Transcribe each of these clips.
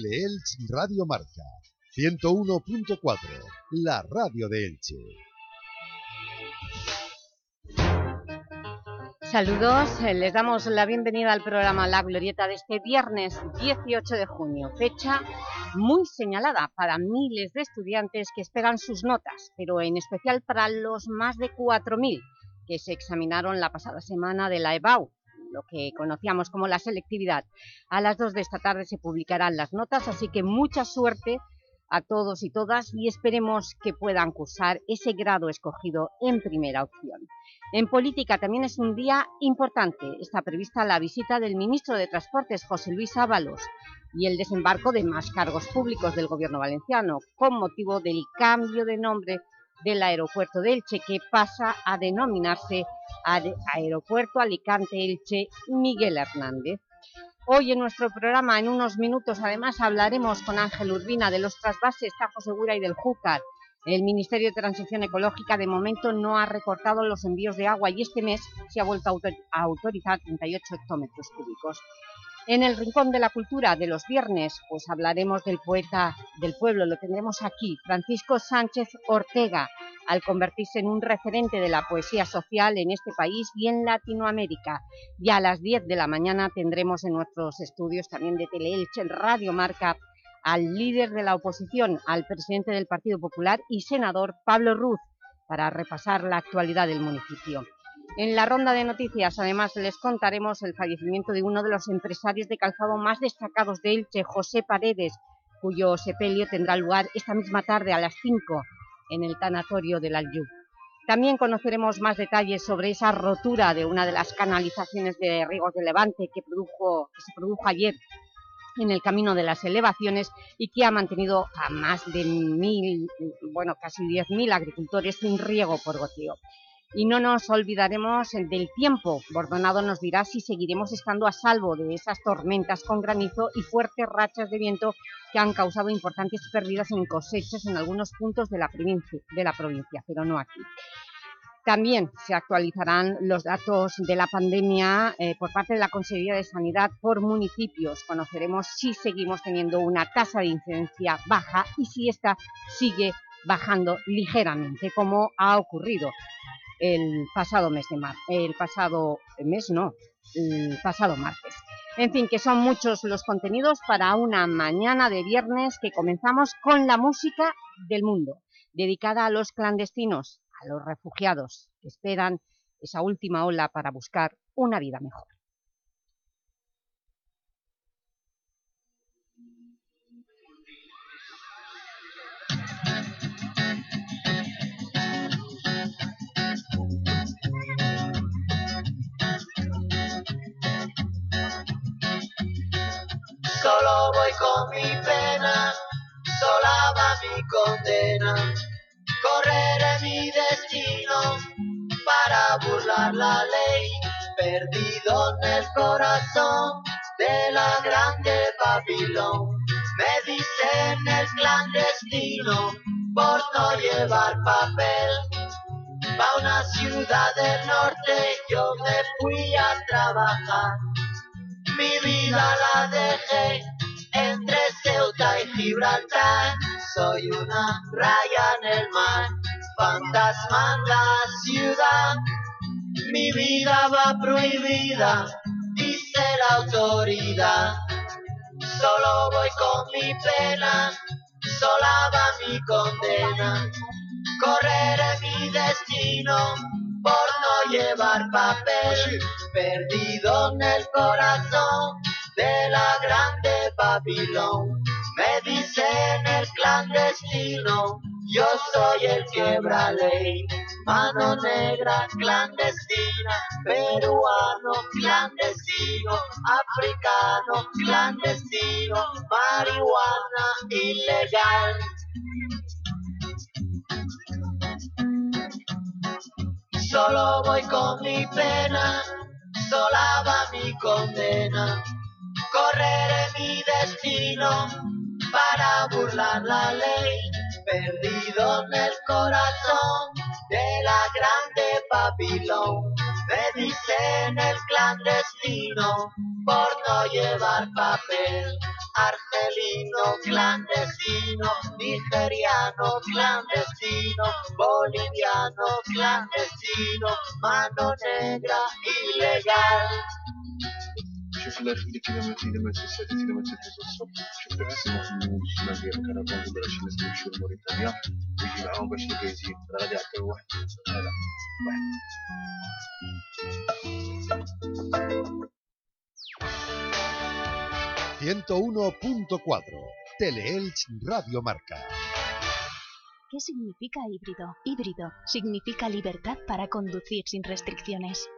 Elche Radio Marca 101.4, la radio de Elche. Saludos, eh, les damos la bienvenida al programa La Glorieta de este viernes 18 de junio, fecha muy señalada para miles de estudiantes que esperan sus notas, pero en especial para los más de 4.000 que se examinaron la pasada semana de la EBAU, lo que conocíamos como la selectividad. A las 2 de esta tarde se publicarán las notas, así que mucha suerte a todos y todas y esperemos que puedan cursar ese grado escogido en primera opción. En política también es un día importante. Está prevista la visita del ministro de Transportes, José Luis Ábalos, y el desembarco de más cargos públicos del gobierno valenciano, con motivo del cambio de nombre del aeropuerto de Elche, que pasa a denominarse Aeropuerto Alicante-Elche Miguel Hernández. Hoy en nuestro programa, en unos minutos, además hablaremos con Ángel Urbina de los trasvases Tajo Segura y del Júcar. El Ministerio de Transición Ecológica de momento no ha recortado los envíos de agua y este mes se ha vuelto a autorizar 38 hectómetros cúbicos. En el Rincón de la Cultura de los viernes, pues hablaremos del poeta del pueblo, lo tendremos aquí, Francisco Sánchez Ortega, al convertirse en un referente de la poesía social en este país y en Latinoamérica. Y a las 10 de la mañana tendremos en nuestros estudios también de Teleelche, Radio Marca, al líder de la oposición, al presidente del Partido Popular y senador Pablo Ruz, para repasar la actualidad del municipio. En la ronda de noticias, además, les contaremos el fallecimiento de uno de los empresarios de calzado más destacados de Elche, José Paredes, cuyo sepelio tendrá lugar esta misma tarde a las 5 en el tanatorio del Aljub. También conoceremos más detalles sobre esa rotura de una de las canalizaciones de Rigos de Levante que, se produjo ayer en el camino de las elevaciones y que ha mantenido a más de mil, bueno, casi 10.000 agricultores sin riego por goteo. Y no nos olvidaremos del tiempo. Bordonado nos dirá si seguiremos estando a salvo de esas tormentas con granizo y fuertes rachas de viento que han causado importantes pérdidas en cosechas en algunos puntos de la provincia, pero no aquí. También se actualizarán los datos de la pandemia eh, por parte de la Consejería de Sanidad por municipios. Conoceremos si seguimos teniendo una tasa de incidencia baja y si esta sigue bajando ligeramente, como ha ocurrido el pasado mes de mar el pasado mes no, el pasado martes. En fin, que son muchos los contenidos para una mañana de viernes que comenzamos con la música del mundo, dedicada a los clandestinos, a los refugiados que esperan esa última ola para buscar una vida mejor. Solo voy con mi pena, sola va mi condena. Correré mi destino para burlar la ley, perdido en el corazón de la grande Babilón. Me dicen el clandestino por no llevar papel. Pa' una ciudad del norte yo me fui a trabajar mi vida la dejé entre Ceuta y Gibraltar. Soy una raya en el mar, fantasma en la ciudad. Mi vida va prohibida, dice la autoridad. Solo voy con mi pena, sola va mi condena. Correré mi destino por no llevar papel, perdido en el corazón de la grande Babilón. Me dicen el clandestino, yo soy el quebra ley, mano negra clandestina, peruano clandestino, africano clandestino, marihuana ilegal. Solo voy con mi pena, sola va mi condena. Correré mi destino para burlar la ley, perdido en el corazón de la grande Babilón. Me dicen el clandestino por no llevar papel argelino clandestino, nigeriano clandestino, boliviano clandestino, mano negra ilegal. Thank you. 101.4 Teleelch Radio Marca. ¿Qué significa híbrido? Híbrido significa libertad para conducir sin restricciones.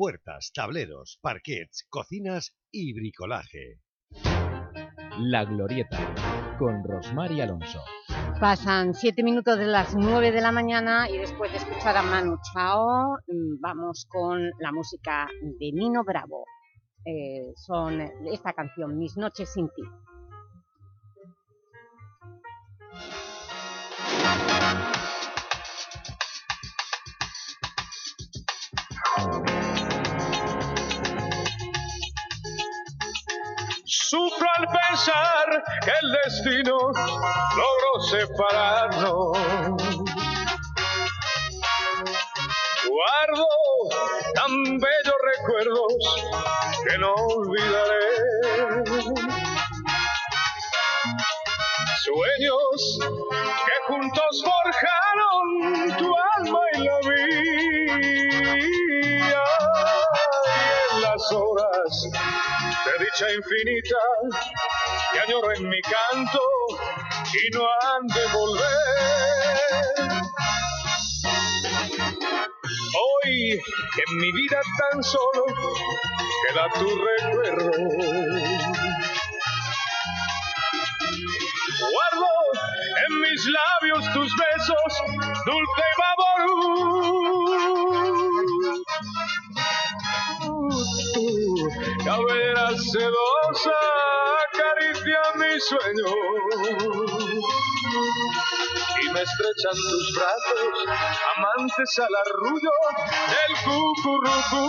puertas, tableros, parquets, cocinas y bricolaje. La Glorieta, con Rosmar y Alonso. Pasan siete minutos de las nueve de la mañana y después de escuchar a Manu Chao, mm, vamos con la música de Nino Bravo. Eh, son esta canción, Mis noches sin ti. Al pensar que el destino logró separarnos. Guardo tan bellos recuerdos que no olvidaré. Sueños que juntos forjaron infinita que añoro en mi canto y no han de volver. Hoy en mi vida tan solo queda tu recuerdo. Guardo en mis labios tus besos, sedosa acaricia mi sueño y me estrechan tus brazos amantes al arrullo del cucurrucú.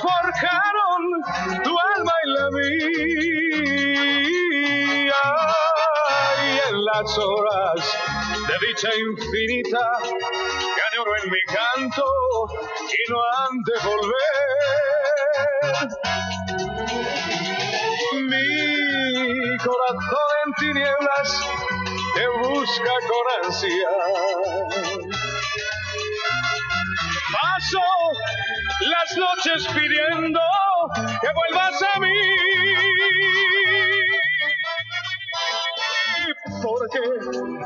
Forjaron tu alma y la mía. Y en las horas de dicha infinita que añoro en mi canto y no han de volver. Mi corazón en tinieblas te busca con ansia. Noches pidiendo que vuelvas a mí. Porque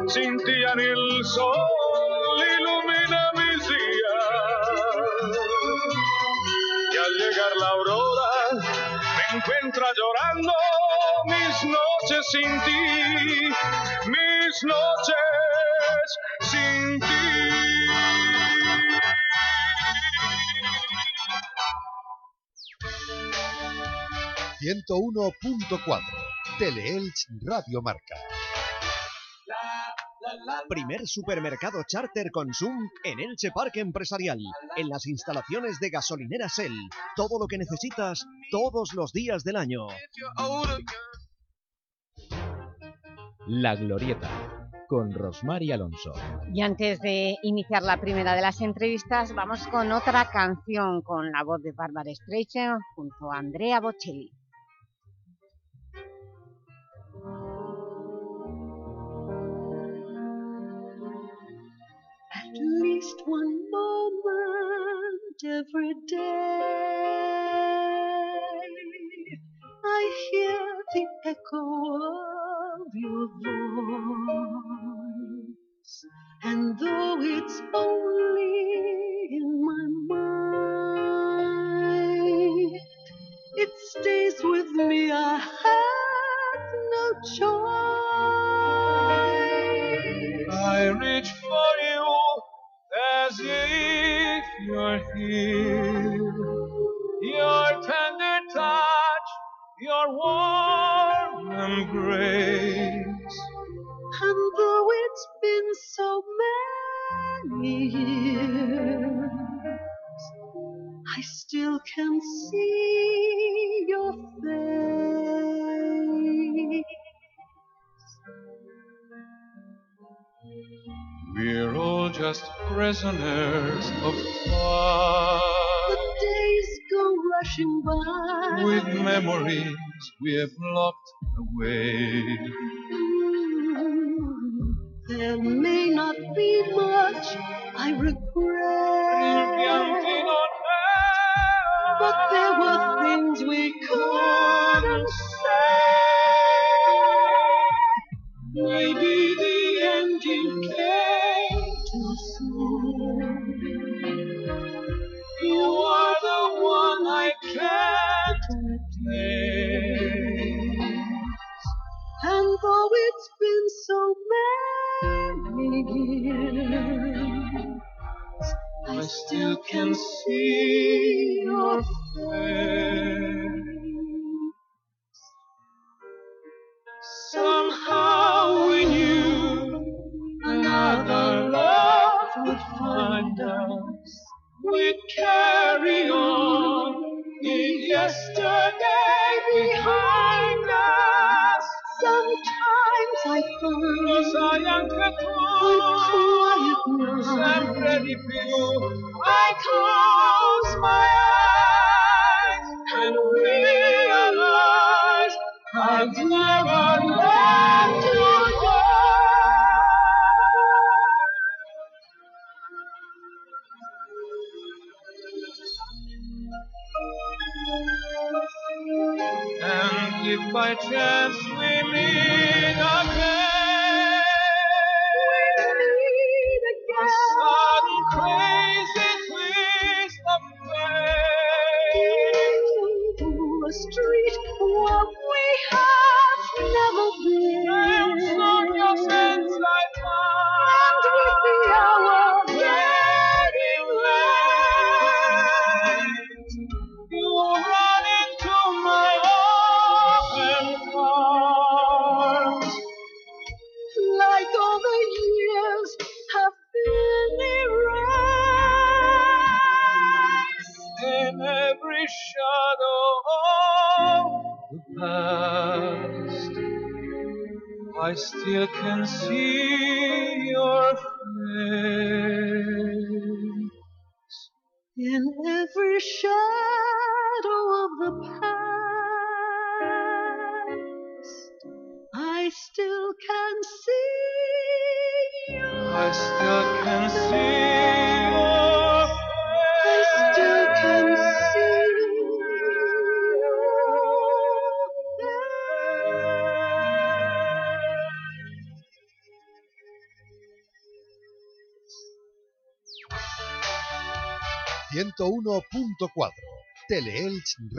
sin ti ya ni el sol ilumina mis días. Y al llegar la aurora me encuentra llorando mis noches sin ti, mis noches sin ti. 101.4 Teleelch Radio Marca. Primer supermercado charter Consum en Elche Parque Empresarial, en las instalaciones de gasolinera Shell. Todo lo que necesitas todos los días del año. La Glorieta, con Rosmar y Alonso. Y antes de iniciar la primera de las entrevistas, vamos con otra canción con la voz de Bárbara Streisand junto a Andrea Bocelli. Least one moment every day. I hear the echo of your voice, and though it's only in my mind, it stays with me. I have no choice. I reach as if you're here. Your tender touch, your warm embrace. And though it's been so many years, I still can see your face. We're all just prisoners of time. The days go rushing by. With memories we have locked away. Mm, There may not be much I regret, but there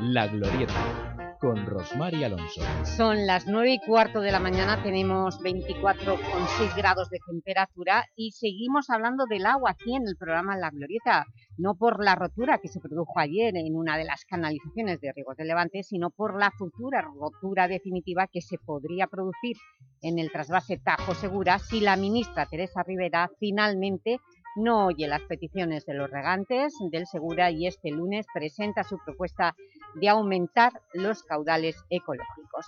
La Glorieta, con Rosmar y Alonso. Son las 9 y cuarto de la mañana, tenemos 24,6 grados de temperatura y seguimos hablando del agua aquí en el programa La Glorieta, no por la rotura que se produjo ayer en una de las canalizaciones de Riegos de Levante, sino por la futura rotura definitiva que se podría producir en el trasvase Tajo Segura si la ministra Teresa Rivera finalmente no oye las peticiones de los regantes del Segura y este lunes presenta su propuesta de aumentar los caudales ecológicos.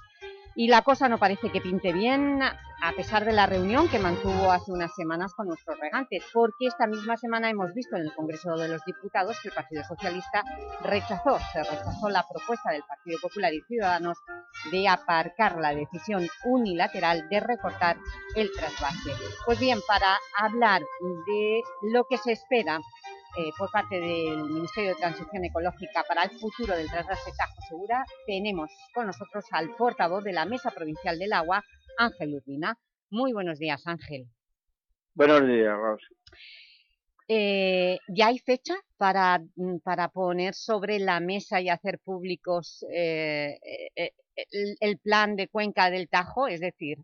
Y la cosa no parece que pinte bien, a pesar de la reunión que mantuvo hace unas semanas con nuestros regantes, porque esta misma semana hemos visto en el Congreso de los Diputados que el Partido Socialista rechazó, se rechazó la propuesta del Partido Popular y Ciudadanos de aparcar la decisión unilateral de recortar el trasvase. Pues bien, para hablar de lo que se espera eh, por parte del Ministerio de Transición Ecológica para el futuro del trasvase Tajo Segura, tenemos con nosotros al portavoz de la Mesa Provincial del Agua, Ángel Urbina. Muy buenos días, Ángel. Buenos días. Eh, ¿Ya hay fecha para, mm, para poner sobre la mesa y hacer públicos eh, el, el, plan de Cuenca del Tajo? Es decir,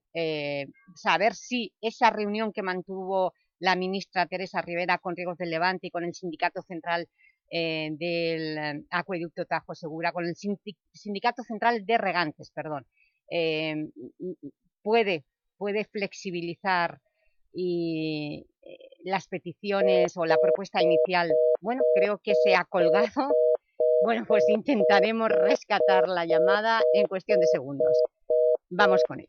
saber si esa reunión que mantuvo la ministra Teresa Rivera con Riegos del Levante y con el Sindicato Central eh, del eh, Acueducto Tajo Segura, con el Sindicato Central de Regantes, perdón, eh, puede, puede flexibilizar y las peticiones o la propuesta inicial, bueno, creo que se ha colgado. Bueno, pues intentaremos rescatar la llamada en cuestión de segundos. Vamos con ello.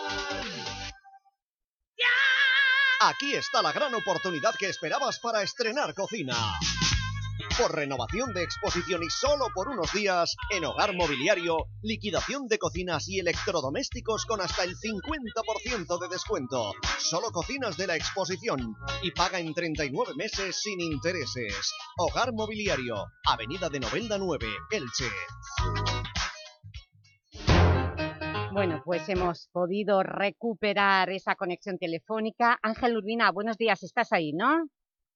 Aquí está la gran oportunidad que esperabas para estrenar cocina. Por renovación de exposición y solo por unos días, en Hogar Mobiliario, liquidación de cocinas y electrodomésticos con hasta el 50% de descuento. Solo cocinas de la exposición y paga en 39 meses sin intereses. Hogar Mobiliario, Avenida de Novelda 9, Elche. Bueno, pues hemos podido recuperar esa conexión telefónica. Ángel Urbina, buenos días, estás ahí, ¿no?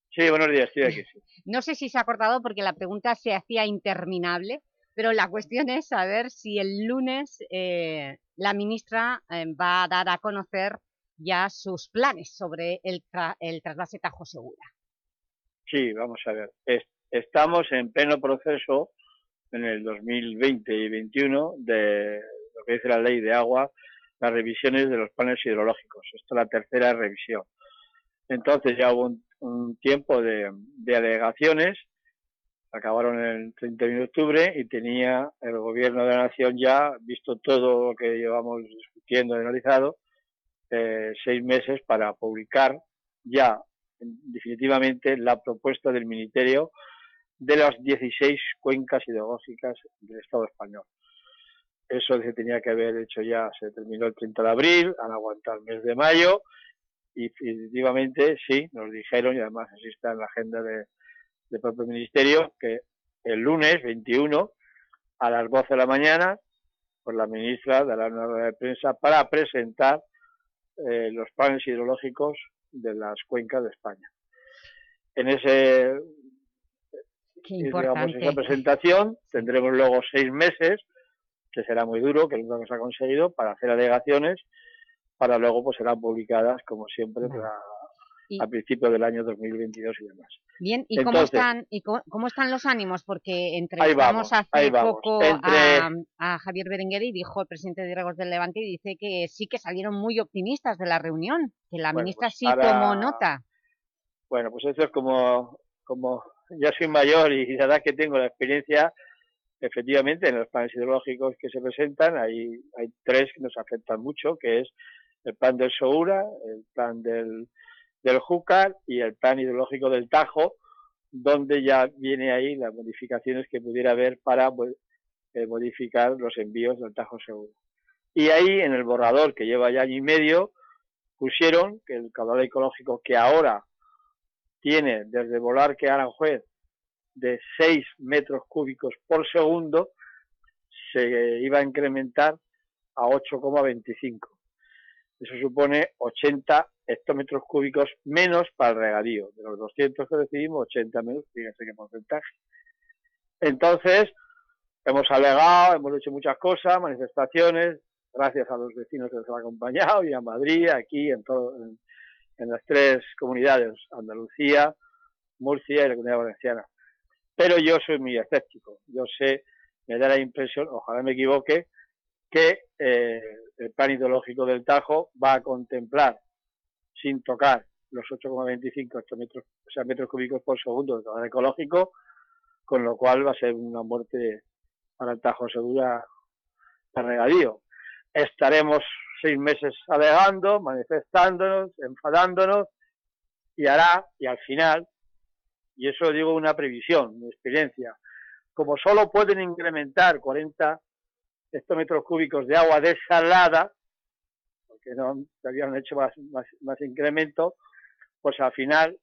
Sí, buenos días, estoy aquí. Sí. No sé si se ha cortado porque la pregunta se hacía interminable, pero la cuestión es saber si el lunes eh, la ministra eh, va a dar a conocer ya sus planes sobre el, tra el trasvase Tajo Segura. Sí, vamos a ver. Es, estamos en pleno proceso en el 2020 y 2021 de lo que dice la ley de agua, las revisiones de los planes hidrológicos. Esta es la tercera revisión. Entonces ya hubo un, un tiempo de, de, alegaciones, acabaron el 31 de octubre y tenía el gobierno de la nación ya, visto todo lo que llevamos discutiendo y analizado, eh, seis meses para publicar ya definitivamente la propuesta del Ministerio de las 16 cuencas hidrológicas del Estado español. Eso se tenía que haber hecho ya, se terminó el 30 de abril, han aguantado el mes de mayo y definitivamente sí, nos dijeron, y además así está en la agenda de, del propio Ministerio, que el lunes 21 a las 12 de la mañana, por la ministra de la nueva de prensa para presentar eh, los planes hidrológicos de las cuencas de España. En ese digamos, esa presentación tendremos luego seis meses que será muy duro, que nunca hemos ha conseguido, para hacer alegaciones, para luego pues serán publicadas, como siempre, para, y, a principios del año 2022 y demás. Bien, ¿y, Entonces, cómo, están, y cómo, cómo, están los ánimos? Porque entrevistamos vamos, hace poco Entre... a, a, Javier Berenguer y dijo el presidente de Regos del Levante y dice que sí que salieron muy optimistas de la reunión, que la bueno, ministra pues sí ahora... tomó nota. Bueno, pues eso es como, como ya soy mayor y la edad que tengo, la experiencia, efectivamente en los planes hidrológicos que se presentan hay, hay tres que nos afectan mucho, que es el plan del Soura, el plan del, del Júcar y el plan hidrológico del Tajo, donde ya viene ahí las modificaciones que pudiera haber para pues, eh, modificar los envíos del Tajo Segura. Y ahí, en el borrador que lleva ya año y medio, pusieron que el caudal ecológico que ahora tiene desde volar que Aranjuez de 6 metros cúbicos por segundo, se iba a incrementar a 8,25. Eso supone 80 hectómetros cúbicos menos para el regadío. De los 200 que decidimos, 80 menos, fíjense qué porcentaje. Entonces, hemos alegado, hemos hecho muchas cosas, manifestaciones, gracias a los vecinos que nos han acompañado y a Madrid, aquí, en, todo, en las tres comunidades, Andalucía, Murcia y la Comunidad Valenciana. Pero yo soy muy escéptico. Yo sé, me da la impresión, ojalá me equivoque, que eh, el plan ideológico del Tajo va a contemplar, sin tocar los 8,25 metros, o sea, metros cúbicos por segundo de caudal ecológico, con lo cual va a ser una muerte para el Tajo segura de regadío. Estaremos seis meses alegando, manifestándonos, enfadándonos, y hará, y al final, y eso digo una previsión, mi experiencia, como solo pueden incrementar 40 hectómetros cúbicos de agua desalada, porque no habían hecho más, más, incremento, pues al final,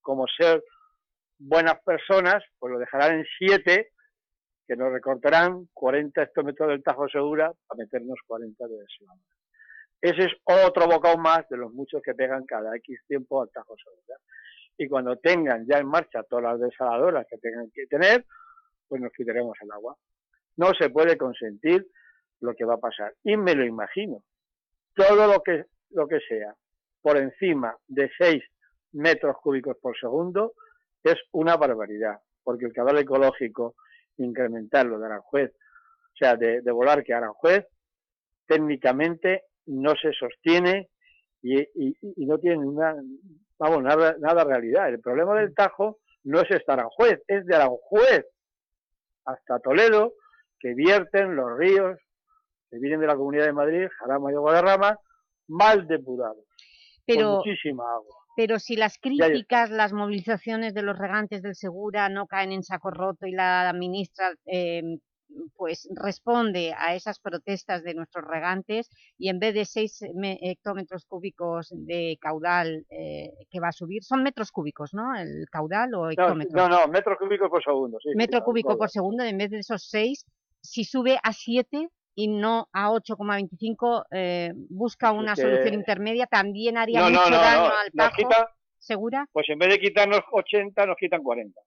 como ser buenas personas, pues lo dejarán en 7, que nos recortarán 40 hectómetros del Tajo Segura para meternos 40 de desalada. Ese es otro bocado más de los muchos que pegan cada X tiempo al Tajo Segura. Y cuando tengan ya en marcha todas las desaladoras que tengan que tener, pues nos quitaremos el agua. No se puede consentir lo que va a pasar. Y me lo imagino. Todo lo que, lo que sea por encima de 6 metros cúbicos por segundo es una barbaridad, porque el caudal ecológico, incrementarlo de Aranjuez, o sea, de, de volar que Aranjuez, técnicamente no se sostiene y, y, y no tiene una, vamos, nada, nada realidad. El problema del Tajo no es este Aranjuez, es de Aranjuez hasta Toledo, que vierten los ríos que vienen de la Comunidad de Madrid, Jarama y Guadarrama, mal depurados, Pero... con muchísima agua. Pero si las críticas, las movilizaciones de los regantes del Segura no caen en saco roto y la ministra eh, pues responde a esas protestas de nuestros regantes y en vez de 6 hectómetros cúbicos de caudal eh, que va a subir, son metros cúbicos, ¿no? El caudal o hectómetros. No, no, no metros cúbicos por segundo. Sí, Metro sí, cúbico por segundo, en vez de esos 6, si sube a 7 y no a 8,25, eh, busca una que- solución intermedia, también haría No, mucho no, daño al Tajo, quita- ¿segura? Pues en vez de quitarnos 80, nos quitan 40.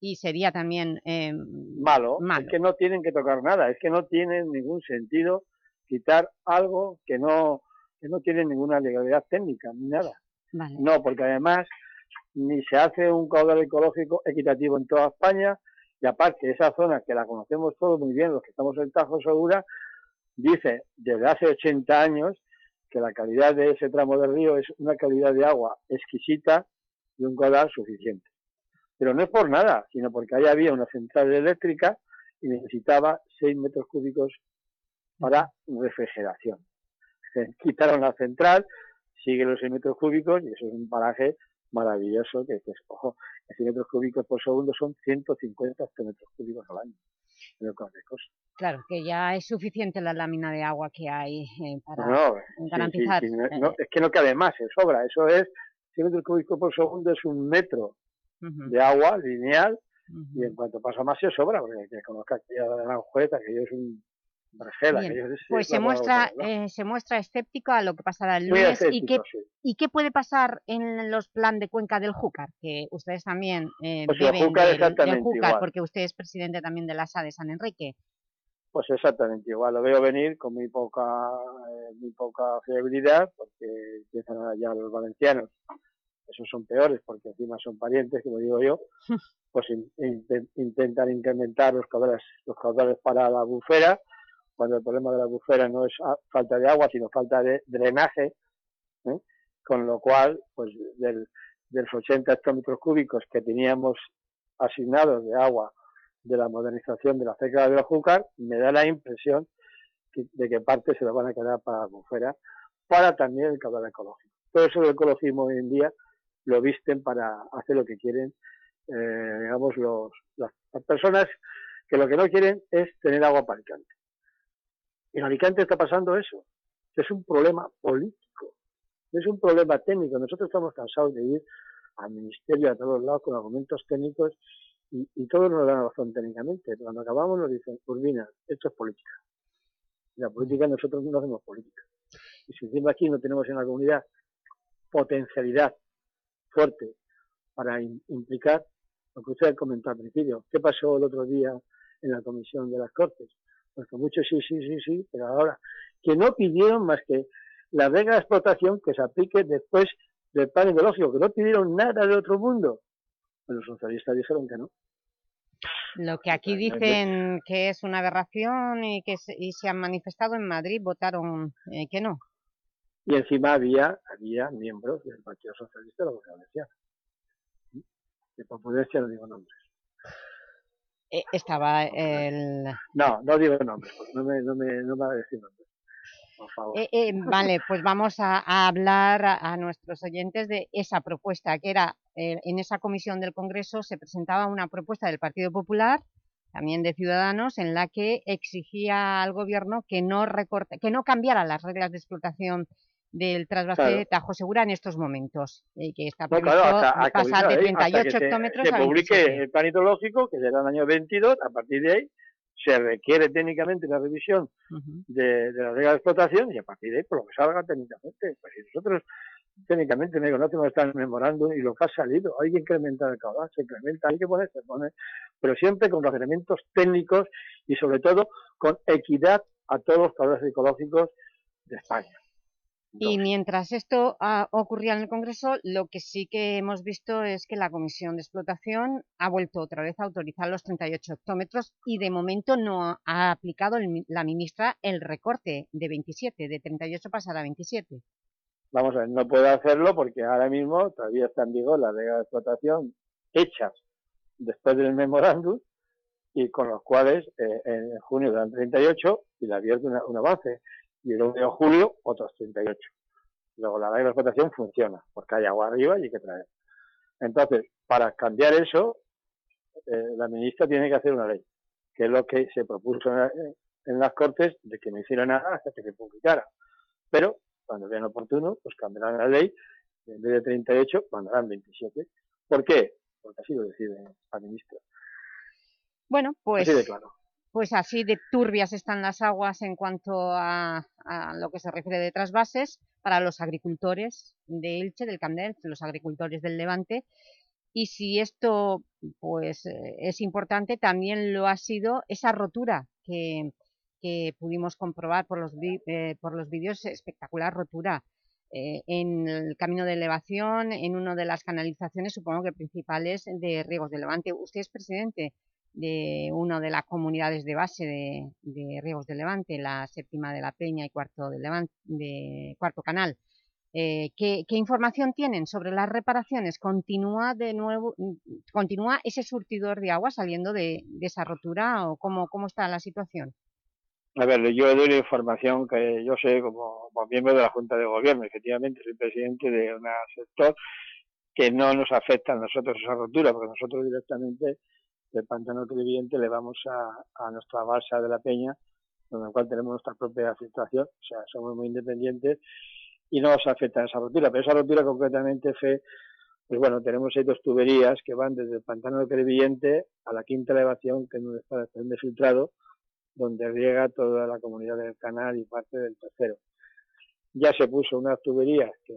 Y sería también eh, Malo. malo. Es que no tienen que tocar nada, es que no tiene ningún sentido quitar algo que no, que no tiene ninguna legalidad técnica, ni nada. Vale. No, porque además ni se hace un caudal ecológico equitativo en toda España y aparte esa zona que la conocemos todos muy bien, los que estamos en Tajo Segura, dice desde hace 80 años que la calidad de ese tramo del río es una calidad de agua exquisita y un caudal suficiente. Pero no es por nada, sino porque ahí había una central eléctrica y necesitaba 6 metros cúbicos para refrigeración. Se quitaron la central, sigue los 6 metros cúbicos y eso es un paraje maravilloso que, que es, ojo, que 6 metros cúbicos por segundo son 150 metros cúbicos al año. Claro, que ya es suficiente la lámina de agua que hay eh, para No, sí, garantizar. sí, sí, no- eh, no, es que no cabe más, es sobra. Eso es 100 metros cúbicos por segundo es un metro de agua lineal y en cuanto pasa más se sobra, porque que conozca aquella de Aranjuez, aquello es un Bien, aquello es, Pues es se la muestra, eh, se muestra escéptico a lo que pasará el lunes y qué, sí. y qué puede pasar en los plan de Cuenca del Júcar, que ustedes también eh, Pues el Júcar del, Júcar, igual. porque usted es presidente también de la SA de San Enrique. Pues exactamente igual, lo veo venir con muy poca, eh, muy poca fiabilidad, porque empiezan ya los valencianos, esos son peores, porque encima son parientes, como digo yo, pues in- in- intentan incrementar los caudales, los caudales para la bufera, cuando el problema de la bufera no es falta de agua, sino falta de drenaje, ¿eh? con lo cual, pues del, de los 80 hectómetros cúbicos que teníamos asignados de agua de la modernización de la ceca del Júcar, me da la impresión de que parte se lo van a quedar para la bufera, para también el caudal ecológico. Todo eso del ecologismo hoy en día lo visten para hacer lo que quieren, eh, digamos, los, las, personas que lo que no quieren es tener agua para Alicante. En Alicante está pasando eso. Es un problema político, es un problema técnico. Nosotros estamos cansados de ir al ministerio a todos lados con argumentos técnicos y, y todos nos dan razón técnicamente. Cuando acabamos nos dicen, Urbina, esto es política. Y la política nosotros no hacemos política. Y si encima aquí no tenemos en la comunidad potencialidad fuerte para im- implicar lo que usted comentó al principio. ¿Qué pasó el otro día en la comisión de las Cortes? Pues que muchos sí, sí, sí, sí, pero ahora que no pidieron más que la regla de explotación que se aplique después del plan ecológico, que no pidieron nada de otro mundo. Pues los socialistas dijeron que no. Lo que aquí dicen que es una aberración y que se, y se han manifestado en Madrid votaron eh, que no. Y encima había, había miembros del Partido Socialista de la Comunidad Valenciana. De por prudencia no digo nombres. Eh, estaba el... No, no digo nombres, no me, no me, no me va a decir nombres. Por favor. Eh, eh, vale, pues vamos a, a hablar a, a nuestros oyentes de esa propuesta, que era, en esa comisión del Congreso se presentaba una propuesta del Partido Popular, también de Ciudadanos, en la que exigía al Gobierno que no, recorte, que no cambiara las reglas de explotación del trasvase Claro. de Tajo Segura en estos momentos, y que está No, previsto claro, hasta, hasta- pasar de claro, ¿eh? hasta 38 que se- hectómetros se, a publique 27. el plan hidrológico, que será el año 22, a partir de ahí se requiere técnicamente una revisión de, de la regla de explotación y a partir de ahí, por lo que salga técnicamente, pues si nosotros técnicamente me conocemos, está en el memorándum y lo que ha salido, hay que incrementar el caudal, se incrementa, hay que poner, se pone, pero siempre con los elementos técnicos y sobre todo con equidad a todos los caudales ecológicos de España. Y mientras esto ah, ocurría en el Congreso, lo que sí que hemos visto es que la Comisión de Explotación ha vuelto otra vez a autorizar los 38 hectómetros y de momento no ha aplicado el la ministra el recorte de 27, de 38 pasar a 27. Vamos a ver, no puede hacerlo porque ahora mismo todavía está en vigor la regla de explotación hechas después del memorándum y con los cuales eh, en junio dan 38 y le advierte una- un avance y el 1 de julio otros 38. Luego la regla de explotación funciona porque hay agua arriba y hay que traer. Entonces, para cambiar eso, eh, la ministra tiene que hacer una ley, que es lo que se propuso en, la- en las Cortes de que no hiciera nada hasta que se publicara. Pero cuando vean oportuno, pues cambiarán la ley, y en vez de 38, mandarán 27. ¿Por qué? Porque así lo decide la ministra. Bueno, pues, Así de claro. Pues así de turbias están las aguas en cuanto a, lo que se refiere de trasvases para los agricultores de Elche, del Elche, los agricultores del Levante, y si esto pues eh, es importante, también lo ha sido esa rotura que, que pudimos comprobar por los, eh, vídeos, espectacular rotura eh, en el camino de elevación, en una de las canalizaciones, supongo que principales de Riegos de Levante. Usted es presidente de una de las comunidades de base de, Riegos de Levante, la séptima de la Peña y cuarto, de Levante, cuarto canal. Eh, ¿qué, información tienen sobre las reparaciones? ¿Continúa de nuevo, continúa ese surtidor de agua saliendo de, de esa rotura o cómo, cómo está la situación? A ver, yo doy la información que yo sé como, como miembro de la Junta de Gobierno. Efectivamente, soy presidente de un sector que no nos afecta a nosotros esa rotura, porque nosotros directamente del pantano televidente le vamos a, a nuestra balsa de la Peña, la cual tenemos nuestra propia filtración, o sea, somos muy independientes y no nos afecta esa rotura. Pero esa rotura concretamente fue, pues bueno, tenemos ahí dos tuberías que van desde el pantano de a la quinta elevación, que es donde está la estación de filtrado, donde riega toda la comunidad del canal y parte del tercero. Ya se puso unas tuberías que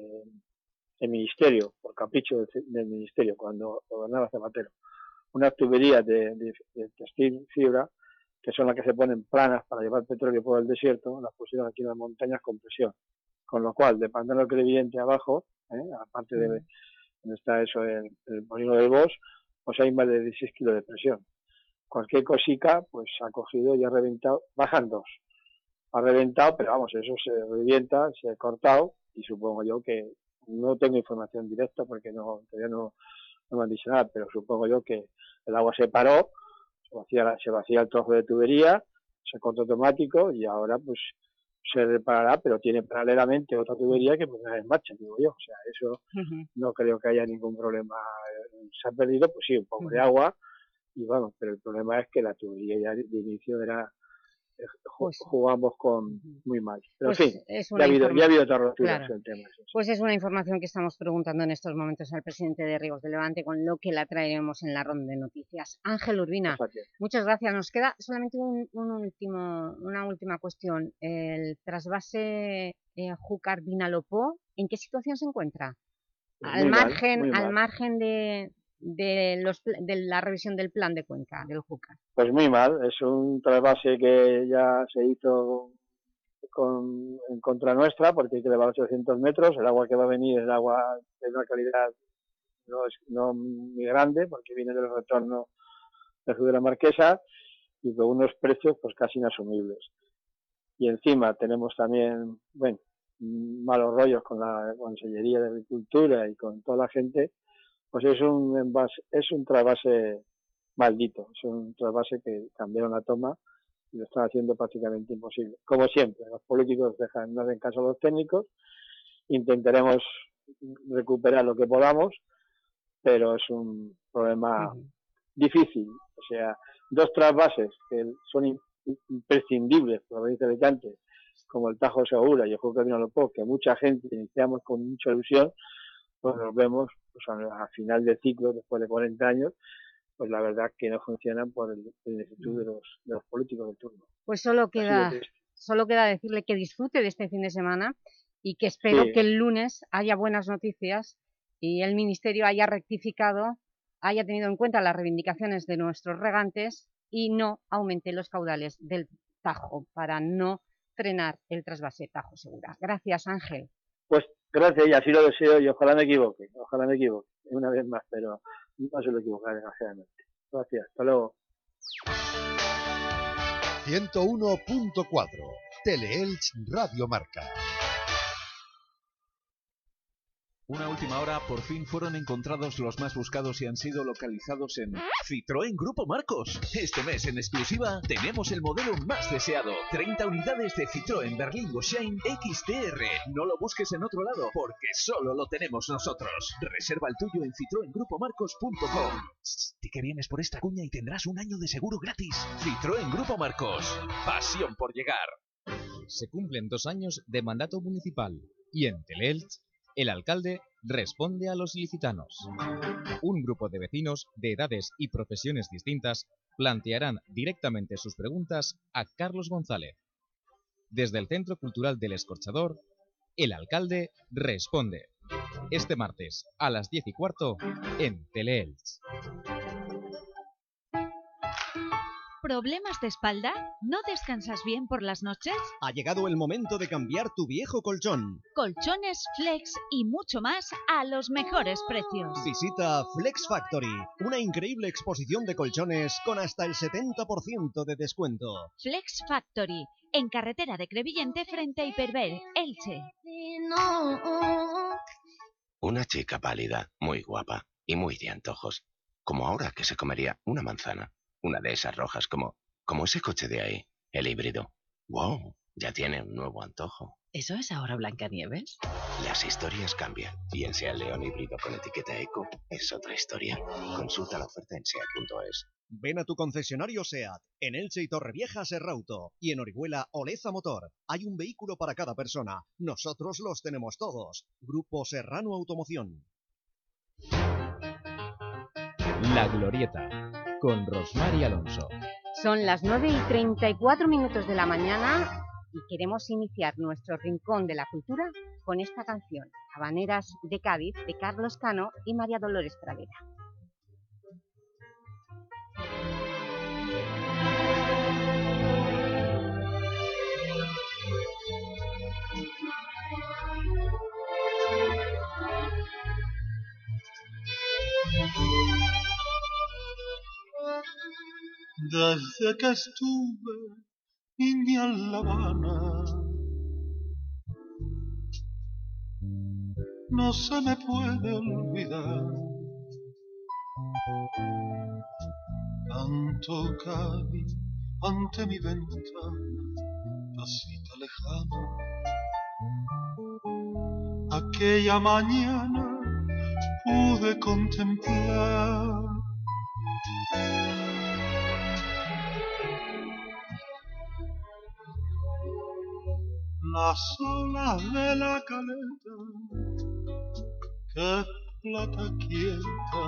el ministerio, por capricho del, del ministerio, cuando gobernaba Zapatero, unas tuberías de, de, de textil fibra, que son las que se ponen planas para llevar petróleo por el desierto, las pusieron aquí en las montañas con presión. Con lo cual, de Pantano Televidente abajo, ¿eh? aparte de donde está eso, el, el molino del Bosch, pues hay más de 16 kilos de presión. Cualquier cosica, pues ha cogido y ha reventado, bajan dos. Ha reventado, pero vamos, eso se revienta, se ha cortado, y supongo yo que no tengo información directa porque no, todavía no, no me han dicho nada, pero supongo yo que el agua se paró, se vacía, se vacía el trozo de tubería, se cortó automático y ahora pues se reparará, pero tiene paralelamente otra tubería que pondrá en marcha, digo yo. O sea, eso no creo que haya ningún problema. Se ha perdido, pues sí, un poco de agua y bueno, pero el problema es que la tubería ya de inicio era Pues- jugamos con muy mal. Pero Pues en fin, ya ha habido, ya ha habido informa- otras roturas Claro. el tema. eso. Pues es una información que estamos preguntando en estos momentos al presidente de Ríos de Levante, con lo que la traeremos en la ronda de noticias. Ángel Urbina, Gracias. muchas gracias. Nos queda solamente un, un último, una última cuestión. El trasvase eh, Júcar-Vinalopó, ¿en qué situación se encuentra? Pues al mal, margen, al margen de, de, los, de la revisión del plan de Cuenca, del Júcar. Pues muy mal, es un trasvase que ya se hizo con, en contra nuestra porque hay que elevar 800 metros, el agua que va a venir es agua de una calidad no, es, no muy grande porque viene del retorno de de la Marquesa y con unos precios pues casi inasumibles. Y encima tenemos también, bueno, malos rollos con la Consellería de Agricultura y con toda la gente, pues es un envase, es un trasvase maldito, es un trasvase que cambiaron la toma y lo están haciendo prácticamente imposible. Como siempre, los políticos dejan, no hacen caso a los técnicos, intentaremos recuperar lo que podamos, pero es un problema difícil. O sea, dos trasvases que son im- imprescindibles por la provincia de Alicante, como el Tajo Segura y el Juego Camino Lopó, que mucha gente iniciamos con mucha ilusión, pues nos vemos pues, a, final de ciclo, después de 40 años, pues la verdad que no funcionan por el, ineptitud de los, de los políticos del turno. Pues solo queda, triste. solo queda decirle que disfrute de este fin de semana y que espero Sí. que el lunes haya buenas noticias y el Ministerio haya rectificado, haya tenido en cuenta las reivindicaciones de nuestros regantes y no aumente los caudales del Tajo para no frenar el trasvase Tajo Segura. Gracias, Ángel. Pues gracias y así lo deseo y ojalá me equivoque, ojalá me equivoque una vez más, pero no se lo equivocaré desgraciadamente. Gracias, hasta luego. 101.4 Teleelch Radio Marca. Una última hora, por fin fueron encontrados los más buscados y han sido localizados en Citroën Grupo Marcos. Este mes en exclusiva tenemos el modelo más deseado. 30 unidades de Citroën Berlingo Shine XTR. No lo busques en otro lado porque solo lo tenemos nosotros. Reserva el tuyo en citroengrupomarcos.com. Di que vienes por esta cuña y tendrás un año de seguro gratis. Citroën Grupo Marcos. Pasión por llegar. Se cumplen dos años de mandato municipal y en Teleelch el alcalde responde a los ilicitanos. Un grupo de vecinos de edades y profesiones distintas plantearán directamente sus preguntas a Carlos González. Desde el Centro Cultural del Escorchador, el alcalde responde. Este martes a las 10 y cuarto en Teleelch. ¿Problemas de espalda? ¿No descansas bien por las noches? Ha llegado el momento de cambiar tu viejo colchón. Colchones, flex y mucho más a los mejores precios. Visita Flex Factory, una increíble exposición de colchones con hasta el 70% de descuento. Flex Factory, en carretera de Crevillente frente a Hiperver, Elche. Una chica pálida, muy guapa y muy de antojos. Como ahora que se comería una manzana. Una de esas rojas como, como ese coche de ahí, el híbrido. ¡Wow! Ya tiene un nuevo antojo. ¿Eso es ahora Blancanieves? Las historias cambian y en Seat León híbrido con etiqueta eco es otra historia. Consulta la oferta en seat.es. Ven a tu concesionario SEAT, en Elche y Torrevieja Serrauto, y en Orihuela Oleza Motor. Hay un vehículo para cada persona. Nosotros los tenemos todos. Grupo Serrano Automoción. La Glorieta, con Rosmar y Alonso. Son las 9 y 34 minutos de la mañana y queremos iniciar nuestro Rincón de la Cultura con esta canción, Habaneras de Cádiz, de Carlos Cano y María Dolores Pradera. Desde que estuve niña en La Habana, no se me puede olvidar tanto Cádiz ante mi ventana, pasita lejana. Aquella mañana pude contemplar las olas de la caleta, que plata quieta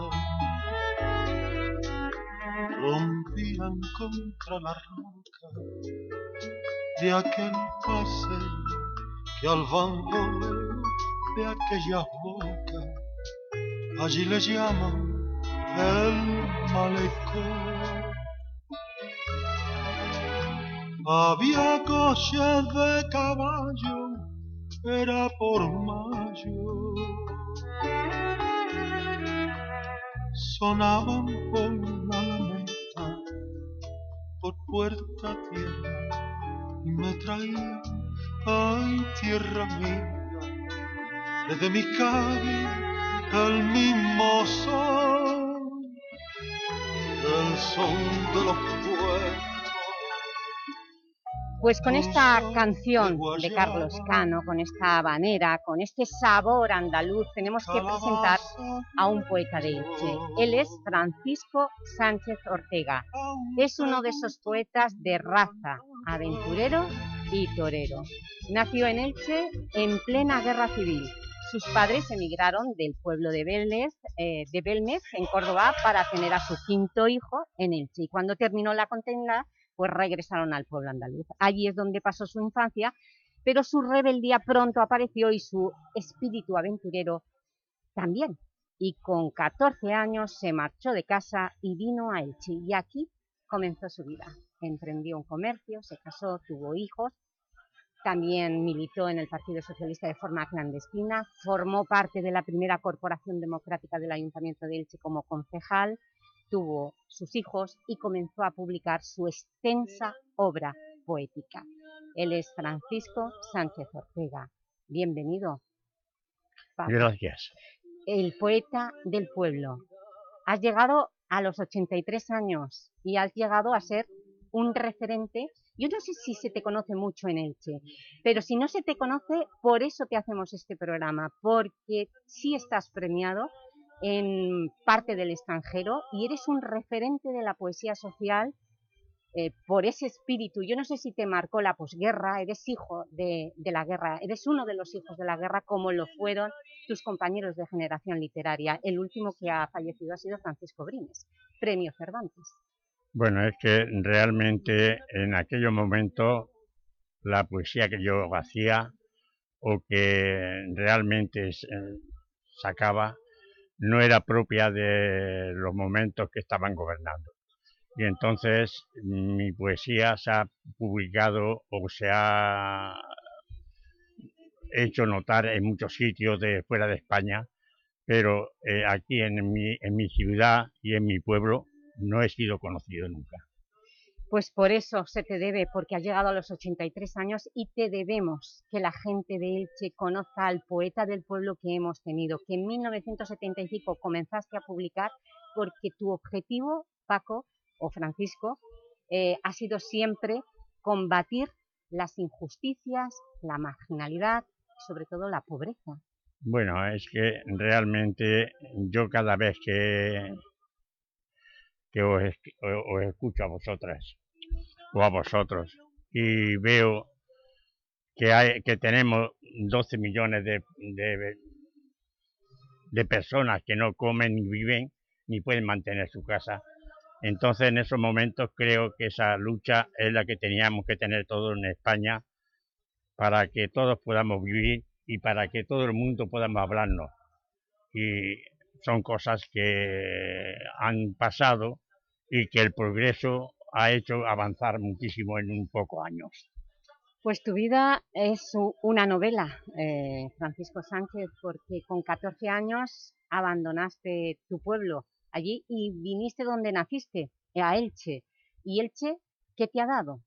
rompían contra la roca de aquel paseo que al bamboleo de aquella boca allí le llaman el malecón. Había coches de caballo, era por mayo. Sonaban por la alameda, por puerta tierra, y me traían, ay tierra mía, desde mi calle el mismo sol, el son de los puertos. Pues con esta canción de Carlos Cano, con esta habanera, con este sabor andaluz, tenemos que presentar a un poeta de Elche. Él es Francisco Sánchez Ortega. Es uno de esos poetas de raza, aventurero y torero. Nació en Elche en plena guerra civil. Sus padres emigraron del pueblo de Belmez, eh, de Belmez, en Córdoba, para tener a su quinto hijo en Elche. Y cuando terminó la contienda, pues regresaron al pueblo andaluz. Allí es donde pasó su infancia, pero su rebeldía pronto apareció y su espíritu aventurero también. Y con 14 años se marchó de casa y vino a Elche. Y aquí comenzó su vida. Emprendió un comercio, se casó, tuvo hijos, también militó en el Partido Socialista de forma clandestina, formó parte de la primera Corporación Democrática del Ayuntamiento de Elche como concejal, tuvo sus hijos y comenzó a publicar su extensa obra poética. Él es Francisco Sánchez Ortega. Bienvenido. Gracias. El poeta del pueblo. Has llegado a los 83 años y has llegado a ser un referente. Yo no sé si se te conoce mucho en Elche, pero si no se te conoce, por eso te hacemos este programa, porque sí estás premiado en parte del extranjero y eres un referente de la poesía social eh, por ese espíritu. Yo no sé si te marcó la posguerra, eres hijo de, de, la guerra, eres uno de los hijos de la guerra como lo fueron tus compañeros de generación literaria. El último que ha fallecido ha sido Francisco Brines, premio Cervantes. Bueno, es que realmente en aquellos momentos la poesía que yo hacía o que realmente eh, sacaba no era propia de los momentos que estaban gobernando. Y entonces mi poesía se ha publicado o se ha hecho notar en muchos sitios de fuera de España, pero eh, aquí en mi, en mi ciudad y en mi pueblo no he sido conocido nunca. Pues por eso se te debe, porque has llegado a los 83 años y te debemos que la gente de Elche conozca al poeta del pueblo que hemos tenido, que en 1975 comenzaste a publicar porque tu objetivo, Paco o Francisco, eh, ha sido siempre combatir las injusticias, la marginalidad, sobre todo la pobreza. Bueno, es que realmente yo cada vez que, que os, os escucho a vosotras o a vosotros y veo que, hay, que tenemos 12 millones de, de, de personas que no comen ni viven ni pueden mantener su casa. Entonces en esos momentos creo que esa lucha es la que teníamos que tener todos en España para que todos podamos vivir y para que todo el mundo podamos hablarnos. Y son cosas que han pasado y que el progreso ha hecho avanzar muchísimo en un poco años. Pues tu vida es una novela, eh, Francisco Sánchez, porque con 14 años abandonaste tu pueblo allí y viniste donde naciste, a Elche. ¿Y Elche qué te ha dado?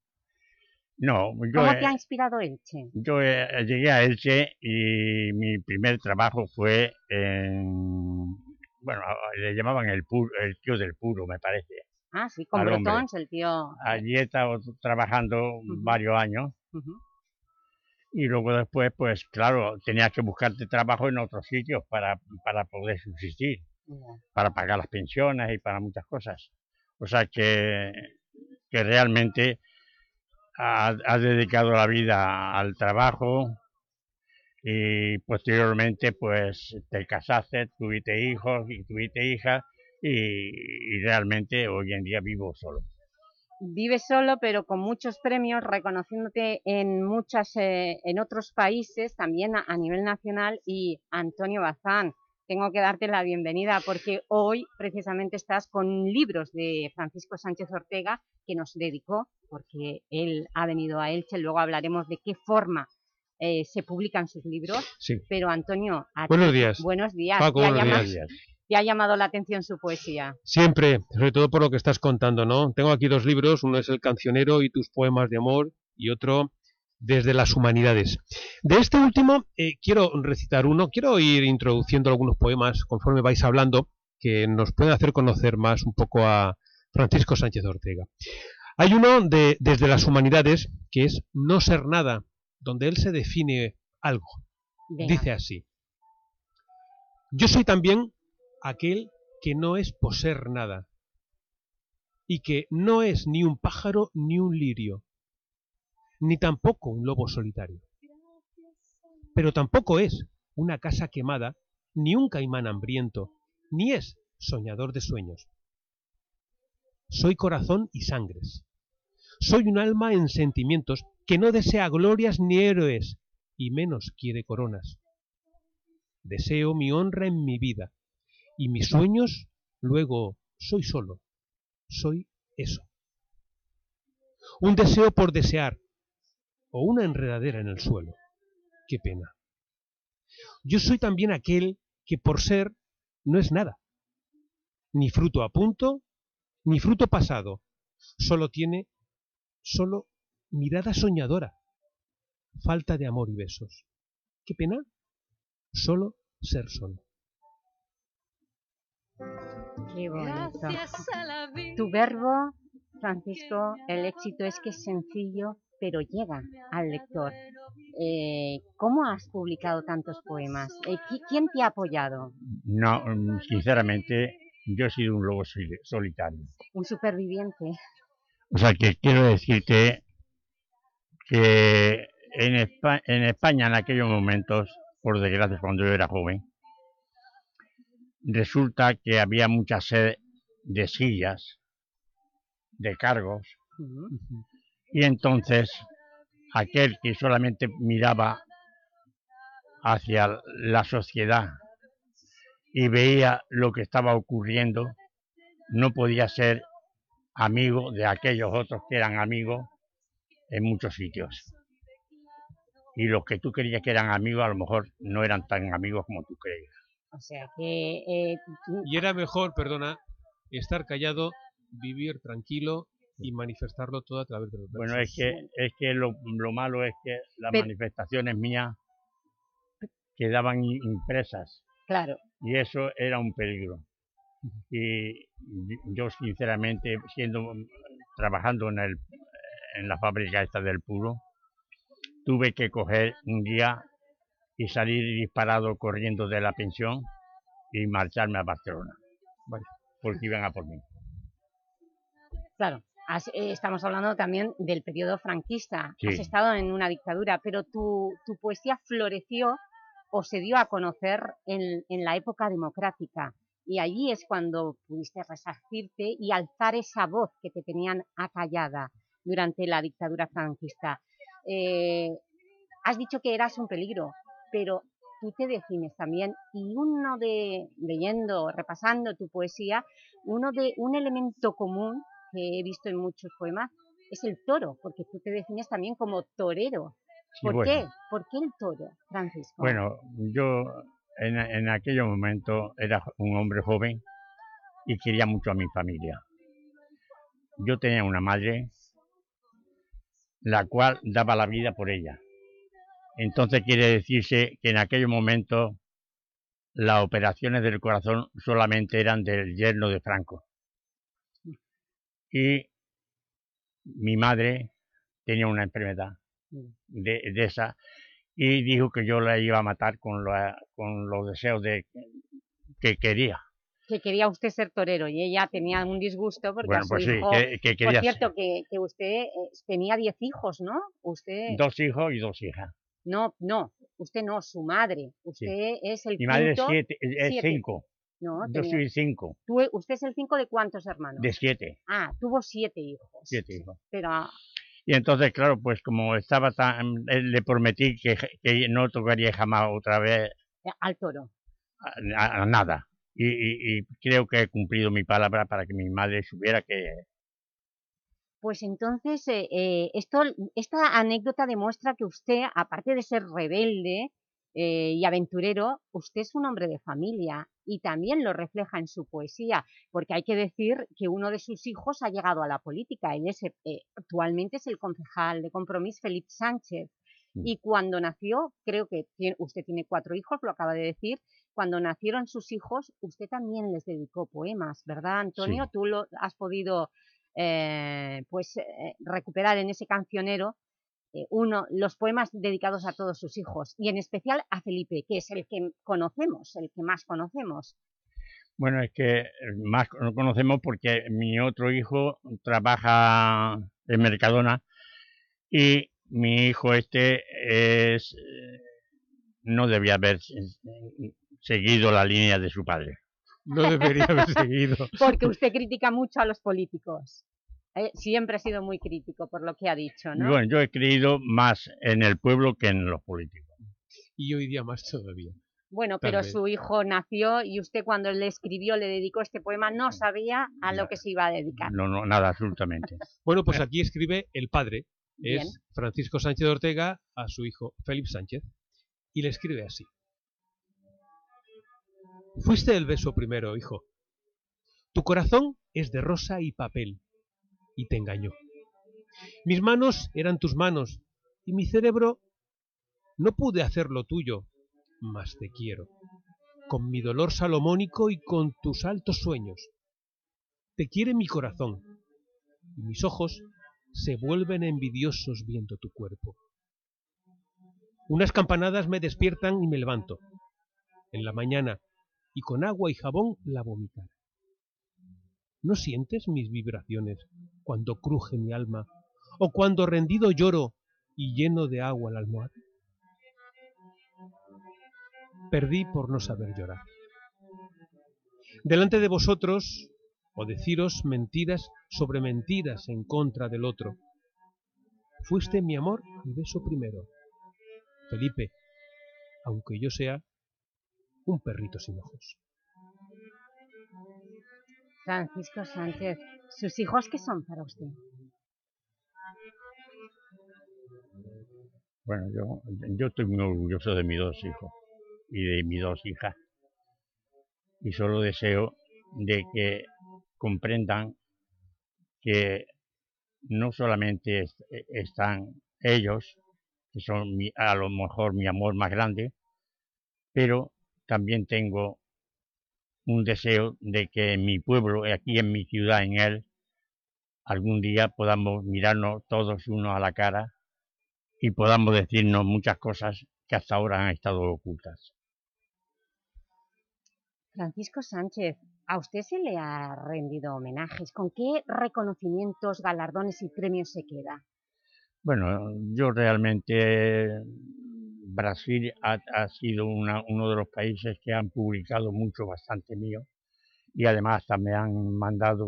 No, yo ¿Cómo te ha inspirado Elche? Yo he, llegué a Elche y mi primer trabajo fue en... Bueno, le llamaban el, pur, el tío del puro, me parece. Ah, sí, con Brotons, el tío... Allí he estado trabajando uh -huh. varios años. Uh -huh. Y luego después, pues claro, tenías que buscarte trabajo en otros sitios para, para poder subsistir. Uh -huh. Para pagar las pensiones y para muchas cosas. O sea que, que realmente has dedicado la vida al trabajo y posteriormente pues te casaste, tuviste hijos y tuviste hijas y, y realmente hoy en día vivo solo. Vives solo, pero con muchos premios, reconociéndote en, muchas, eh, en otros países, también a, a nivel nacional, y Antonio Bazán, tengo que darte la bienvenida porque hoy precisamente estás con libros de Francisco Sánchez Ortega que nos dedicó, porque él ha venido a Elche, luego hablaremos de qué forma eh, se publican sus libros, Sí. pero Antonio, Buenos días. buenos días, Paco, ¿Te ha buenos días. Ha llamado la atención su poesía. Siempre, sobre todo por lo que estás contando, ¿no? Tengo aquí dos libros, uno es El cancionero y tus poemas de amor y otro Desde las humanidades. De este último eh, quiero recitar uno, quiero ir introduciendo algunos poemas conforme vais hablando que nos pueden hacer conocer más un poco a Francisco Sánchez Ortega. Hay uno de Desde las humanidades que es No ser nada, donde él se define algo. Venga. Dice así. Yo soy también aquel que no es poseer nada, y que no es ni un pájaro ni un lirio, ni tampoco un lobo solitario. Pero tampoco es una casa quemada, ni un caimán hambriento, ni es soñador de sueños. Soy corazón y sangres. Soy un alma en sentimientos que no desea glorias ni héroes, y menos quiere coronas. Deseo mi honra en mi vida, y mis sueños, luego soy solo, soy eso. Un deseo por desear, o una enredadera en el suelo. Qué pena. Yo soy también aquel que por ser no es nada, ni fruto a punto, ni fruto pasado, solo tiene, solo mirada soñadora, falta de amor y besos. Qué pena, solo ser solo. Qué bonito. Tu verbo, Francisco, el éxito es que es sencillo, pero llega al lector. Eh, ¿Cómo has publicado tantos poemas? Eh, ¿qui- ¿Quién te ha apoyado? No, mm, sinceramente, yo he sido un lobo soli- solitario. ¿Un superviviente? O sea que quiero decirte que en, Espa- en España en aquellos momentos, por desgracia cuando yo era joven, resulta que había mucha sed de sillas, de cargos, y entonces aquel que solamente miraba hacia la sociedad y veía lo que estaba ocurriendo, no podía ser amigo de aquellos otros que eran amigos en muchos sitios. Y los que tú creías que eran amigos, a lo mejor no eran tan amigos como tú creías. O sea que... eh, Y era mejor, perdona, estar callado, vivir tranquilo y manifestarlo todo a través de los Bueno, versos. es que, es que lo, lo malo es que las Pero- manifestaciones mías quedaban impresas Claro. y eso era un peligro. Y yo sinceramente, siendo trabajando en, el, en la fábrica esta del puro, tuve que coger un día y salir disparado corriendo de la pensión y marcharme a Barcelona, porque iban a por mí. Claro, has- eh, estamos hablando también del periodo franquista. Sí. Has estado en una dictadura, pero tu, tu poesía floreció o se dio a conocer en, en la época democrática. Y allí es cuando pudiste resarcirte y alzar esa voz que te tenían acallada durante la dictadura franquista. Eh, has dicho que eras un peligro, pero tú te defines también, y uno de, leyendo, repasando tu poesía, uno de un elemento común que he visto en muchos poemas es el toro, porque tú te defines también como torero. Sí, ¿Por bueno. qué? ¿Por qué el toro, Francisco? Bueno, yo en, en aquellos momentos era un hombre joven y quería mucho a mi familia. Yo tenía una madre la cual daba la vida por ella. Entonces quiere decirse que en aquellos momentos las operaciones del corazón solamente eran del yerno de Franco. Y mi madre tenía una enfermedad de, de esa y dijo que yo la iba a matar con, la- con los deseos de, que quería. que quería usted ser torero y ella tenía un disgusto porque Bueno, su pues sí, hijo... que- que quería Por cierto, que, que usted eh, tenía 10 hijos, ¿no? Usted... Dos hijos y dos hijas. No, no, usted no, su madre. Usted es el Mi madre es siete, es siete. cinco. No, Yo tenía- soy cinco, Tú- ¿Usted es el cinco de cuántos hermanos? de siete, Ah, tuvo siete hijos. siete hijos. Pero ah, Y entonces, claro, pues como estaba tan... eh, Le prometí que, que no tocaría jamás otra vez eh, al toro. a, a- a nada. Y, y- y creo que he cumplido mi palabra para que mi madre supiera que... Pues entonces, eh, eh, esto, esta anécdota demuestra que usted, aparte de ser rebelde eh, y aventurero, usted es un hombre de familia y también lo refleja en su poesía, porque hay que decir que uno de sus hijos ha llegado a la política. Él es, eh, actualmente es el concejal de Compromís, Felipe Sánchez. Y cuando nació, creo que tiene- usted tiene cuatro hijos, lo acaba de decir, cuando nacieron sus hijos, usted también les dedicó poemas, ¿verdad, Antonio? Sí. Tú lo has podido eh, pues, eh, recuperar en ese cancionero eh, uno, los poemas dedicados a todos sus hijos, y en especial a Felipe, que es el que conocemos, el que más conocemos. Bueno, es que más lo conocemos porque mi otro hijo trabaja en Mercadona y mi hijo este es eh, no debía haber eh, seguido la línea de su padre. No debería haber seguido. Porque usted critica mucho a los políticos. Eh, siempre ha sido muy crítico por lo que ha dicho, ¿no? Bueno, yo he creído más en el pueblo que en los políticos. Y hoy día más todavía. Bueno, Tal pero vez. su hijo nació y usted cuando le escribió, le dedicó este poema, no sabía a lo que se iba a dedicar. No, no, nada, absolutamente. Bueno, pues aquí escribe el padre, Bien. es Francisco Sánchez de Ortega, a su hijo Felipe Sánchez, y le escribe así. Fuiste el beso primero, hijo. Tu corazón es de rosa y papel, y te engañó. Mis manos eran tus manos, y mi cerebro no pude hacer lo tuyo, mas te quiero, con mi dolor salomónico y con tus altos sueños. Te quiere mi corazón, y mis ojos se vuelven envidiosos viendo tu cuerpo. Unas campanadas me despiertan y me levanto. En la mañana, y con agua y jabón la vomitar. ¿No sientes mis vibraciones cuando cruje mi alma o cuando rendido lloro y lleno de agua la almohada? Perdí por no saber llorar. Delante de vosotros, o deciros mentiras sobre mentiras en contra del otro. Fuiste mi amor y beso primero. Felipe, aunque yo sea un perrito sin ojos. Francisco Sánchez, ¿sus hijos qué son para usted? Bueno, yo, yo estoy muy orgulloso de mis dos hijos y de mis dos hijas. Y solo deseo de que comprendan que no solamente es- están ellos, que son mi- a lo mejor mi amor más grande, pero también tengo un deseo de que en mi pueblo, aquí en mi ciudad, en él, algún día podamos mirarnos todos unos a la cara y podamos decirnos muchas cosas que hasta ahora han estado ocultas. Francisco Sánchez, ¿a usted se le ha rendido homenajes? ¿Con qué reconocimientos, galardones y premios se queda? Bueno, yo realmente Brasil ha, ha sido una- uno de los países que han publicado mucho bastante mío y además me han mandado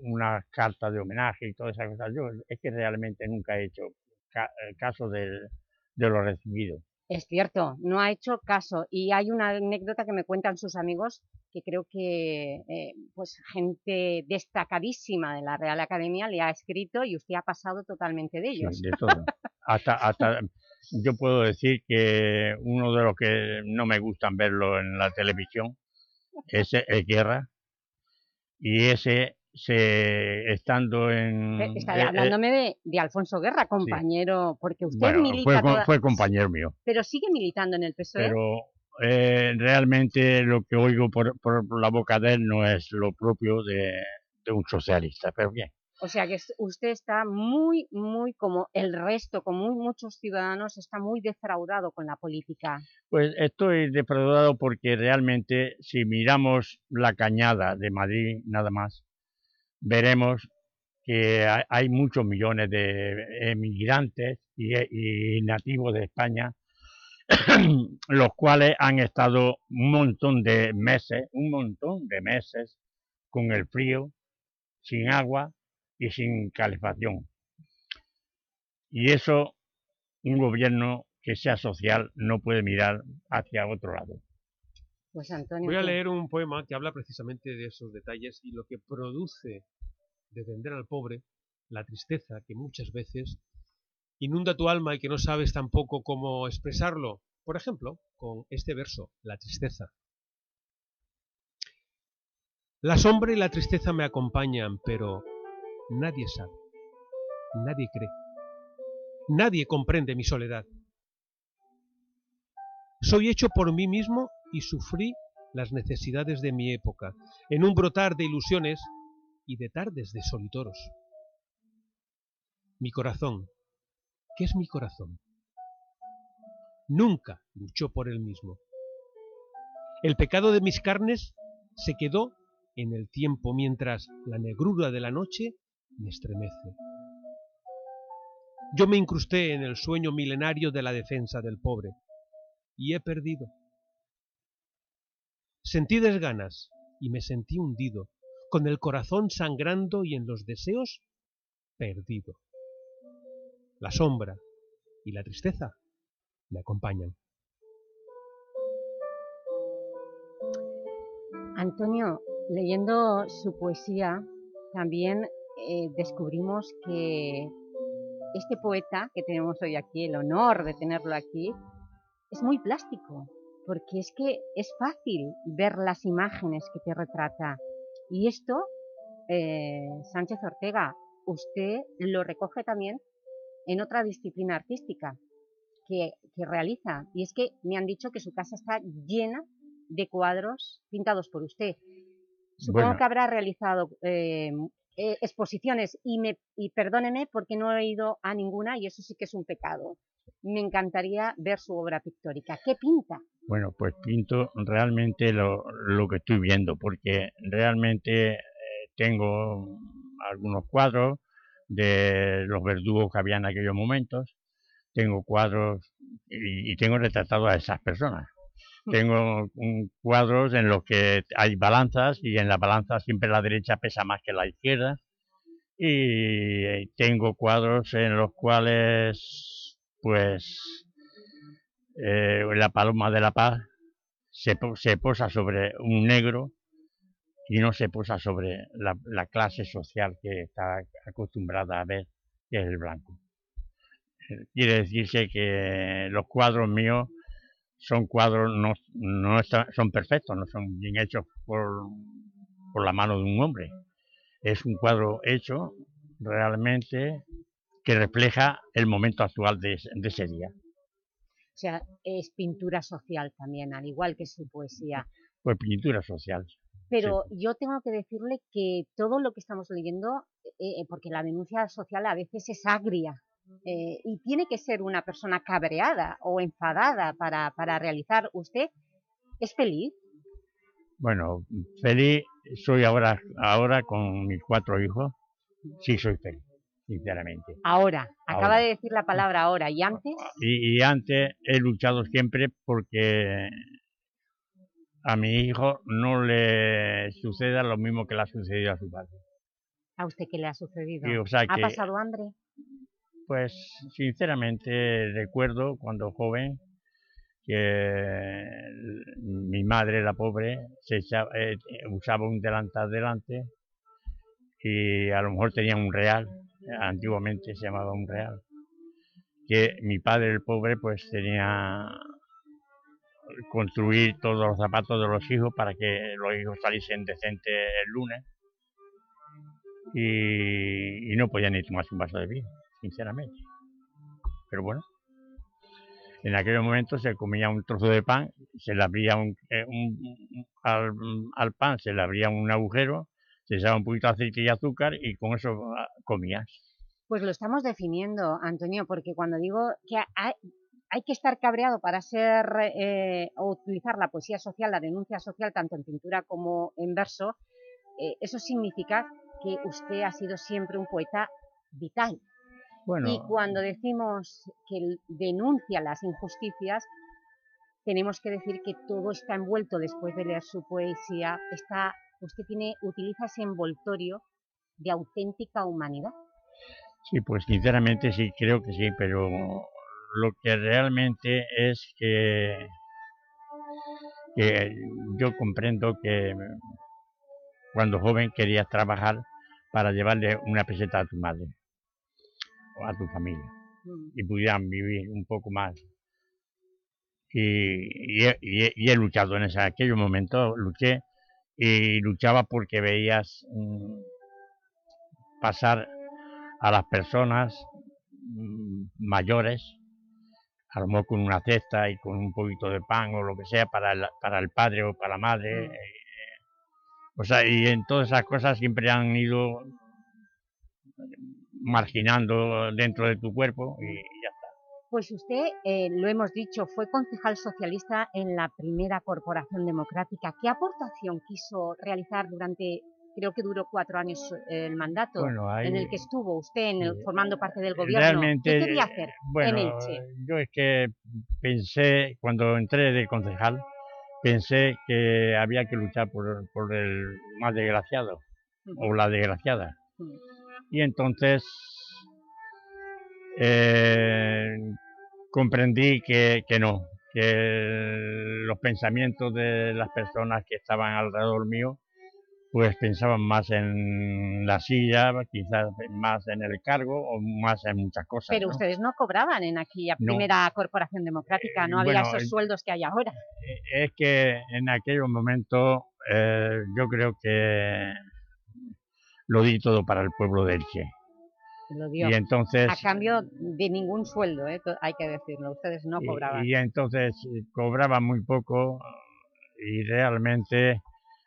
una carta de homenaje y todas esas cosas. Yo es que realmente nunca he hecho ca- eh, caso del- de lo recibido. Es cierto, no ha hecho caso. Y hay una anécdota que me cuentan sus amigos que creo que eh, pues gente destacadísima de la Real Academia le ha escrito y usted ha pasado totalmente de Sí, ellos. de todo. Hasta, hasta yo puedo decir que uno de los que no me gustan verlo en la televisión es, es Guerra. Y ese se estando en Eh, Está eh, eh, hablándome de, de Alfonso Guerra, compañero, porque usted bueno, milita... fue, co- toda- fue compañero mío. Pero sigue militando en el PSOE. pero eh, realmente lo que oigo por, por la boca de él no es lo propio de, de un socialista pero bien O sea que usted está muy, muy, como el resto, como muchos ciudadanos, está muy defraudado con la política. Pues estoy defraudado porque realmente si miramos la cañada de Madrid nada más, veremos que hay, hay muchos millones de emigrantes y, y nativos de España, los cuales han estado un montón de meses, un montón de meses con el frío, sin agua y sin calefacción. Y eso un gobierno que sea social no puede mirar hacia otro lado. Pues Antonio... Voy a leer un poema que habla precisamente de esos detalles y lo que produce defender al pobre, la tristeza que muchas veces inunda tu alma y que no sabes tampoco cómo expresarlo. Por ejemplo, con este verso, la tristeza. La sombra y la tristeza me acompañan, pero nadie sabe, nadie cree, nadie comprende mi soledad. Soy hecho por mí mismo y sufrí las necesidades de mi época, en un brotar de ilusiones y de tardes de solitoros. Mi corazón, ¿qué es mi corazón? Nunca luchó por él mismo. El pecado de mis carnes se quedó en el tiempo mientras la negrura de la noche me estremece. Yo me incrusté en el sueño milenario de la defensa del pobre y he perdido. Sentí desganas y me sentí hundido, con el corazón sangrando y en los deseos perdido. La sombra y la tristeza me acompañan. Antonio, leyendo su poesía, también eh, descubrimos que este poeta que tenemos hoy aquí, el honor de tenerlo aquí, es muy plástico, porque es que es fácil ver las imágenes que te retrata. Y esto, eh, Sánchez Ortega, usted lo recoge también en otra disciplina artística que, que realiza. Y es que me han dicho que su casa está llena de cuadros pintados por usted. Supongo Bueno. que habrá realizado eh, eh, exposiciones y, me, y perdóneme porque no he ido a ninguna y eso sí que es un pecado. Me encantaría ver su obra pictórica. ¿Qué pinta? Bueno, pues pinto realmente lo, lo que estoy viendo, porque realmente eh, tengo algunos cuadros de los verdugos que había en aquellos momentos, tengo cuadros y, y tengo retratados a esas personas. Tengo cuadros en los que hay balanzas y en la balanza siempre la derecha pesa más que la izquierda. Y tengo cuadros en los cuales, pues, eh, la paloma de la paz se, se posa sobre un negro y no se posa sobre la, la clase social que está acostumbrada a ver, que es el blanco. Eh, Quiere decirse que los cuadros míos son cuadros, no, no está- son perfectos, no son bien hechos por, por la mano de un hombre. Es un cuadro hecho realmente que refleja el momento actual de, ese- de ese día. O sea, es pintura social también, al igual que su poesía. Pues pintura social. Pero yo tengo que decirle que todo lo que estamos leyendo, eh, porque la denuncia social a veces es agria, eh, y tiene que ser una persona cabreada o enfadada para, para realizar. ¿Usted es feliz? Bueno, feliz soy ahora, ahora con mis cuatro hijos. Sí, soy feliz, sinceramente. Ahora, acaba Ahora. de decir la palabra ahora, ¿y antes? Y, y antes he luchado siempre porque a mi hijo no le suceda lo mismo que le ha sucedido a su padre. ¿A usted qué le ha sucedido? Sí, o sea ¿Ha que- pasado hambre? Pues sinceramente recuerdo cuando joven que mi madre, la pobre, se echaba- eh, usaba un delantal delante y a lo mejor tenía un real, antiguamente se llamaba un real, que mi padre, el pobre, pues tenía construir todos los zapatos de los hijos para que los hijos saliesen decentes el lunes y, no podía ni tomarse un vaso de vino, sinceramente. Pero bueno, en aquel momento se comía un trozo de pan, se le abría un, eh, un- al, al pan se le abría un agujero, se echaba un poquito de aceite y azúcar y con eso ah, comías. Pues lo estamos definiendo, Antonio, porque cuando digo que hay, hay que estar cabreado para ser eh, o utilizar la poesía social, la denuncia social, tanto en pintura como en verso, eh, eso significa que usted ha sido siempre un poeta vital. Bueno, Y cuando decimos que denuncia las injusticias, tenemos que decir que todo está envuelto después de leer su poesía. Está, usted tiene, utiliza ese envoltorio de auténtica humanidad. sí, pues sinceramente sí, creo que sí, pero lo que realmente es que, que yo comprendo que cuando joven querías trabajar para llevarle una peseta a tu madre a tu familia y pudieran vivir un poco más. Y, y he, y he- y he luchado en ese, aquellos momentos, luché y luchaba porque veías mm, pasar a las personas mm, mayores, a lo mejor con una cesta y con un poquito de pan o lo que sea para el, para el padre o para la madre. eh, o sea, y en todas esas cosas siempre han ido marginando dentro de tu cuerpo y ya está. Pues usted, eh, lo hemos dicho, fue concejal socialista en la primera Corporación Democrática. ¿Qué aportación quiso realizar durante, creo que duró cuatro años eh, el mandato, Bueno, ahí- en el que estuvo usted en el- formando parte del gobierno? Realmente, ¿Qué quería hacer bueno, en Elche? yo es que pensé, cuando entré de concejal, pensé que había que luchar por, por el más desgraciado o la desgraciada. Y entonces eh, comprendí que, que no, que los pensamientos de las personas que estaban alrededor mío, pues pensaban más en la silla, quizás más en el cargo o más en muchas cosas. Pero ¿no? ustedes no cobraban en aquella No. primera Corporación Democrática, no había bueno, esos el- sueldos que hay ahora. es que en aquellos momentos eh, yo creo que lo di todo para el pueblo de Elche. Lo dio. Y entonces, A cambio de ningún sueldo, ¿eh? Hay que decirlo, ustedes no cobraban. y, entonces eh, cobraba muy poco y realmente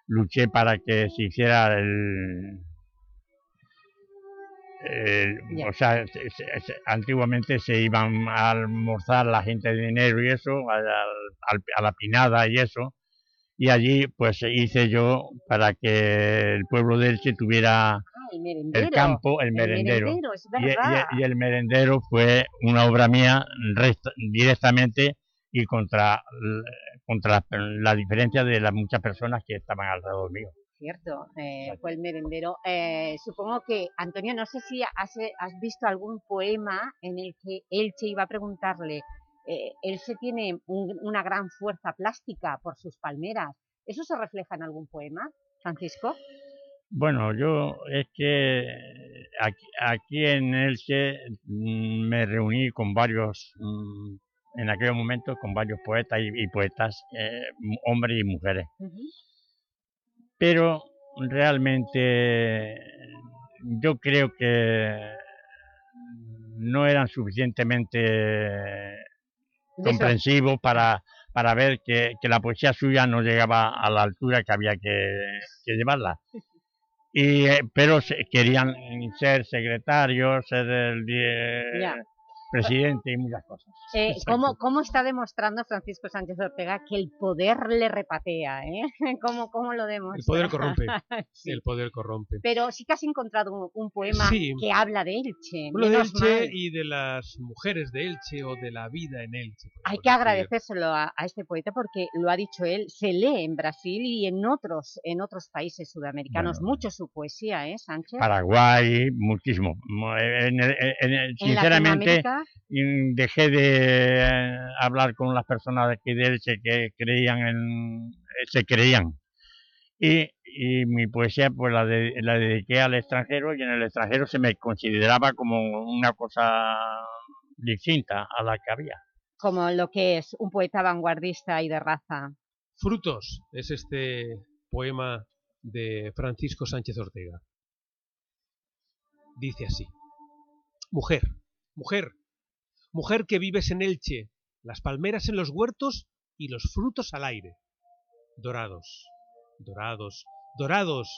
luché para que se hiciera el... el- o sea, se- antiguamente se iban a almorzar la gente de dinero y eso, a, a la pinada y eso, y allí pues hice yo para que el pueblo de Elche tuviera Ah, el campo, el el merendero. Y- y- verdad. Y, el merendero fue una obra mía directamente y contra, contra la diferencia de las muchas personas que estaban alrededor mío. Cierto, eh, fue el merendero. Eh, supongo que, Antonio, no sé si has, has visto algún poema en el que Elche iba a preguntarle, eh, Elche tiene un- una gran fuerza plástica por sus palmeras. ¿Eso se refleja en algún poema, Francisco? Bueno, yo es que aquí, aquí en Elche mm, me reuní con varios, mm, en aquel momento, con varios poetas y, y poetas, eh, hombres y mujeres. pero realmente yo creo que no eran suficientemente comprensivos para, para ver que, que la poesía suya no llegaba a la altura que había que, que llevarla. Y, eh, pero se- querían ser secretarios, ser el. Presidente y muchas cosas. Eh, ¿cómo, ¿Cómo está demostrando Francisco Sánchez Ortega que el poder le repatea? Eh? ¿Cómo, ¿Cómo lo demuestra? El poder corrompe. Sí. El poder corrompe. Pero sí que has encontrado un, un poema Sí. que habla de Elche. Hablo de Elche mal. y de las mujeres de Elche o de la vida en Elche. Hay que agradecérselo a, a este poeta porque lo ha dicho él, se lee en Brasil y en otros, en otros países sudamericanos mucho su poesía, ¿eh, Sánchez? Paraguay, muchísimo. Mo- En el- en el- sinceramente, Mm, dejé de eh, hablar con las personas de aquí de Elche que creían en... eh, se creían. Y, y mi poesía pues la, de- la dediqué al extranjero y en el extranjero se me consideraba como una cosa distinta a la que había. Como lo que es un poeta vanguardista y de raza. Frutos es este poema de Francisco Sánchez Ortega. Dice así. Mujer, mujer, mujer que vives en Elche, las palmeras en los huertos y los frutos al aire. Dorados, dorados, dorados,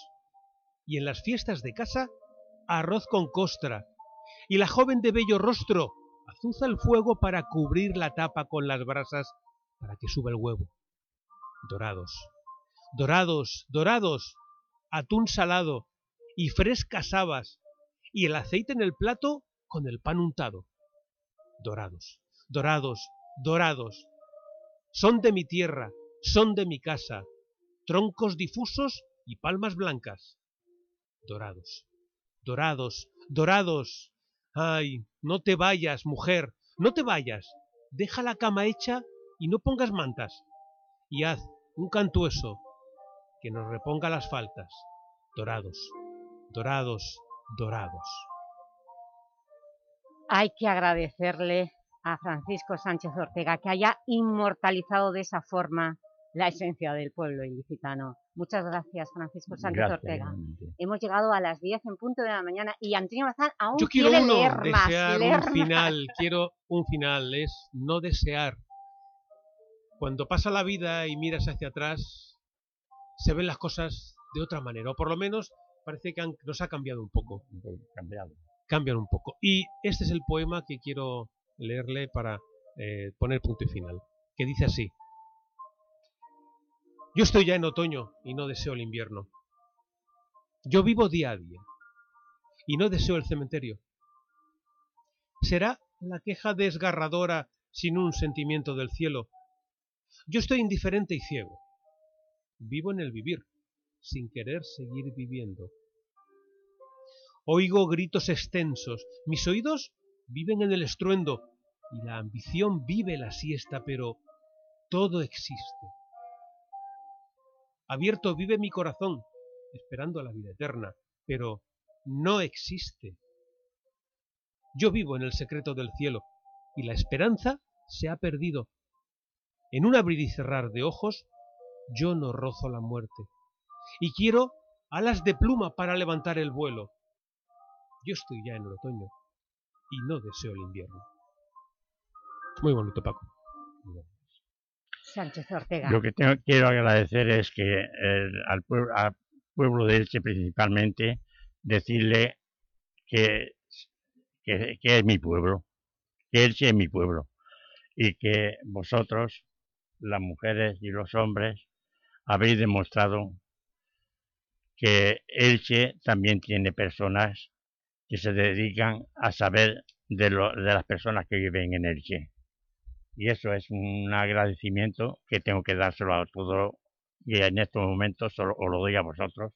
y en las fiestas de casa, arroz con costra, y la joven de bello rostro azuza el fuego para cubrir la tapa con las brasas para que suba el huevo. Dorados, dorados, dorados, atún salado y frescas habas, y el aceite en el plato con el pan untado. Dorados, dorados, dorados. Son de mi tierra, son de mi casa, troncos difusos y palmas blancas. Dorados, dorados, dorados. Ay, no te vayas, mujer, no te vayas. Deja la cama hecha y no pongas mantas. Y haz un cantueso que nos reponga las faltas. Dorados, dorados, dorados. Hay que agradecerle a Francisco Sánchez Ortega que haya inmortalizado de esa forma la esencia del pueblo ilicitano. Muchas gracias, Francisco Sánchez Gracias, Ortega. Hemos llegado a las 10 en punto de la mañana y Antonio Bazán aún Yo quiero quiere uno, leer más, desear leer un más. final, quiero un final, es no desear. Cuando pasa la vida y miras hacia atrás, se ven las cosas de otra manera, o por lo menos parece que han- nos ha cambiado un poco. Cambiado. Cambian un poco. Y este es el poema que quiero leerle para eh, poner punto y final, que dice así. Yo estoy ya en otoño y no deseo el invierno. Yo vivo día a día y no deseo el cementerio. ¿Será la queja desgarradora sin un sentimiento del cielo? Yo estoy indiferente y ciego. Vivo en el vivir, sin querer seguir viviendo. Oigo gritos extensos, mis oídos viven en el estruendo y la ambición vive la siesta, pero todo existe. Abierto vive mi corazón, esperando a la vida eterna, pero no existe. Yo vivo en el secreto del cielo y la esperanza se ha perdido. En un abrir y cerrar de ojos, yo no rozo la muerte. Y quiero alas de pluma para levantar el vuelo. Yo estoy ya en el otoño y no deseo el invierno. Muy bonito, Paco. Sánchez Ortega. Lo que tengo- quiero agradecer es que el- al, pueblo, al pueblo de Elche principalmente, decirle que, que, que es mi pueblo, que Elche es mi pueblo y que vosotros, las mujeres y los hombres, habéis demostrado que Elche también tiene personas que se dedican a saber de, lo- de las personas que viven en Elche. Y eso es un agradecimiento que tengo que dárselo a todo y en estos momentos os lo doy a vosotros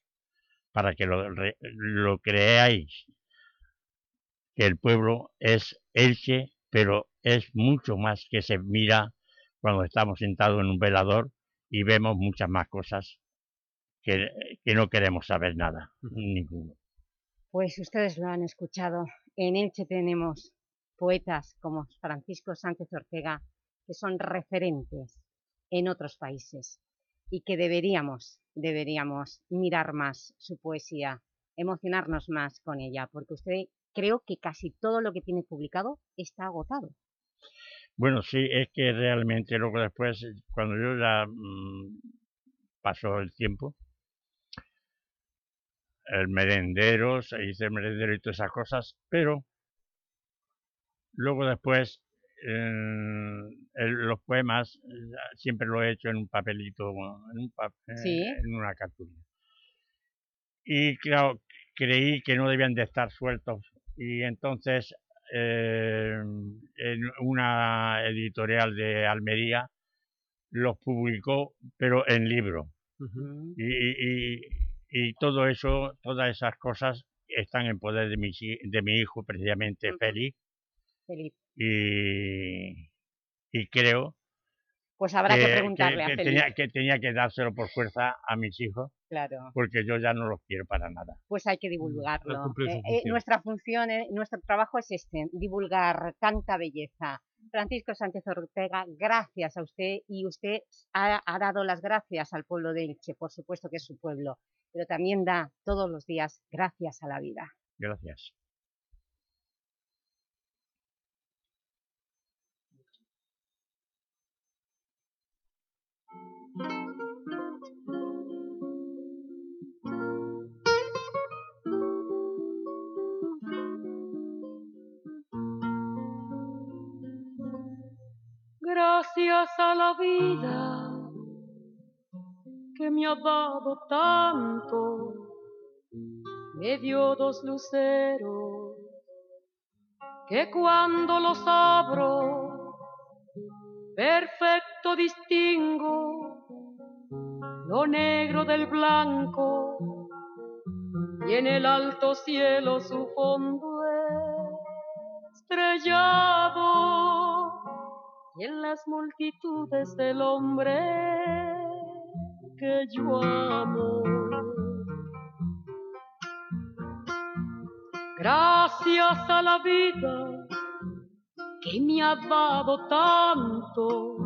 para que lo, re- lo creáis que el pueblo es Elche, pero es mucho más que se mira cuando estamos sentados en un velador y vemos muchas más cosas que no queremos saber nada, ninguno. Pues ustedes lo han escuchado. En Elche tenemos poetas como Francisco Sánchez Ortega, que son referentes en otros países y que deberíamos, deberíamos mirar más su poesía, emocionarnos más con ella, porque usted creo que casi todo lo que tiene publicado está agotado. Bueno, sí, es que realmente luego después, cuando yo ya mm, pasó el tiempo, el merendero, se hice el merendero y todas esas cosas, pero luego después eh, el- los poemas eh, siempre lo he hecho en un papelito, en, un pa- eh, Sí. en una cartulina. Y claro, creí que no debían de estar sueltos y entonces eh, en una editorial de Almería los publicó, pero en libro. y, y- y- y todo eso, todas esas cosas están en poder de mi, de mi hijo, precisamente Félix, Felipe. y, y creo Pues habrá que, preguntarle a que tenía, que tenía que dárselo por fuerza a mis hijos, Claro. porque yo ya no los quiero para nada. pues hay que divulgarlo. cumplir su Eh, eh, nuestra función, eh, nuestro trabajo es este, divulgar tanta belleza. Francisco Sánchez Ortega, gracias a usted y usted ha, ha dado las gracias al pueblo de Elche, por supuesto que es su pueblo, pero también da todos los días gracias a la vida. Gracias. Gracias a la vida que me ha dado tanto, me dio dos luceros que cuando los abro, perfecto distingo lo negro del blanco y en el alto cielo su fondo estrellado y en las multitudes del hombre que yo amo. Gracias a la vida que me ha dado tanto,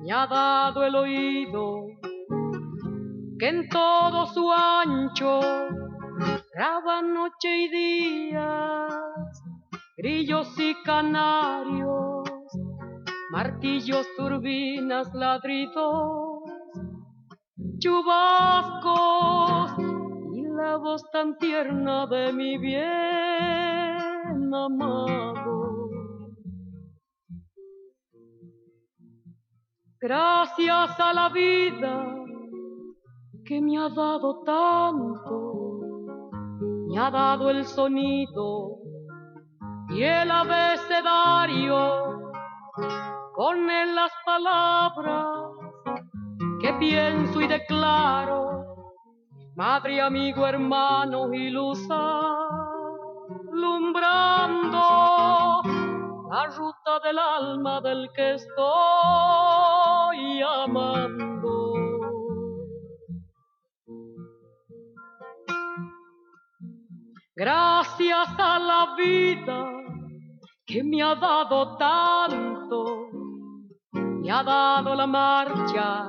me ha dado el oído que en todo su ancho graba noche y días, grillos y canarios, martillos, turbinas, ladridos, chubascos y la voz tan tierna de mi bien amado. Gracias a la vida que me ha dado tanto, me ha dado el sonido y el abecedario, con él las palabras que pienso y declaro, madre, amigo, hermano y luz alumbrando la ruta del alma del que estoy amando. Gracias a la vida que me ha dado tanto, me ha dado la marcha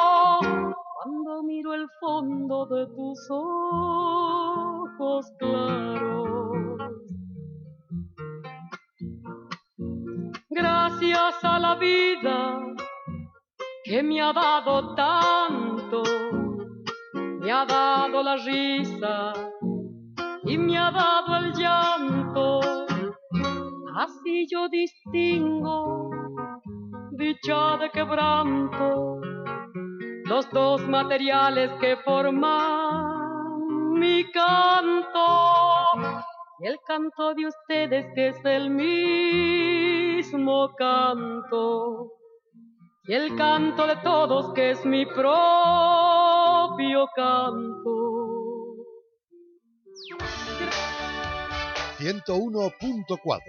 miro el fondo de tus ojos claros. Gracias a la vida que me ha dado tanto me ha dado la risa y me ha dado el llanto. Así yo distingo dicha de quebranto, los dos materiales que forman mi canto y el canto de ustedes que es el mismo canto y el canto de todos que es mi propio canto. 101.4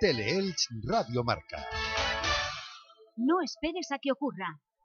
Teleelch Radio Marca. No esperes a que ocurra.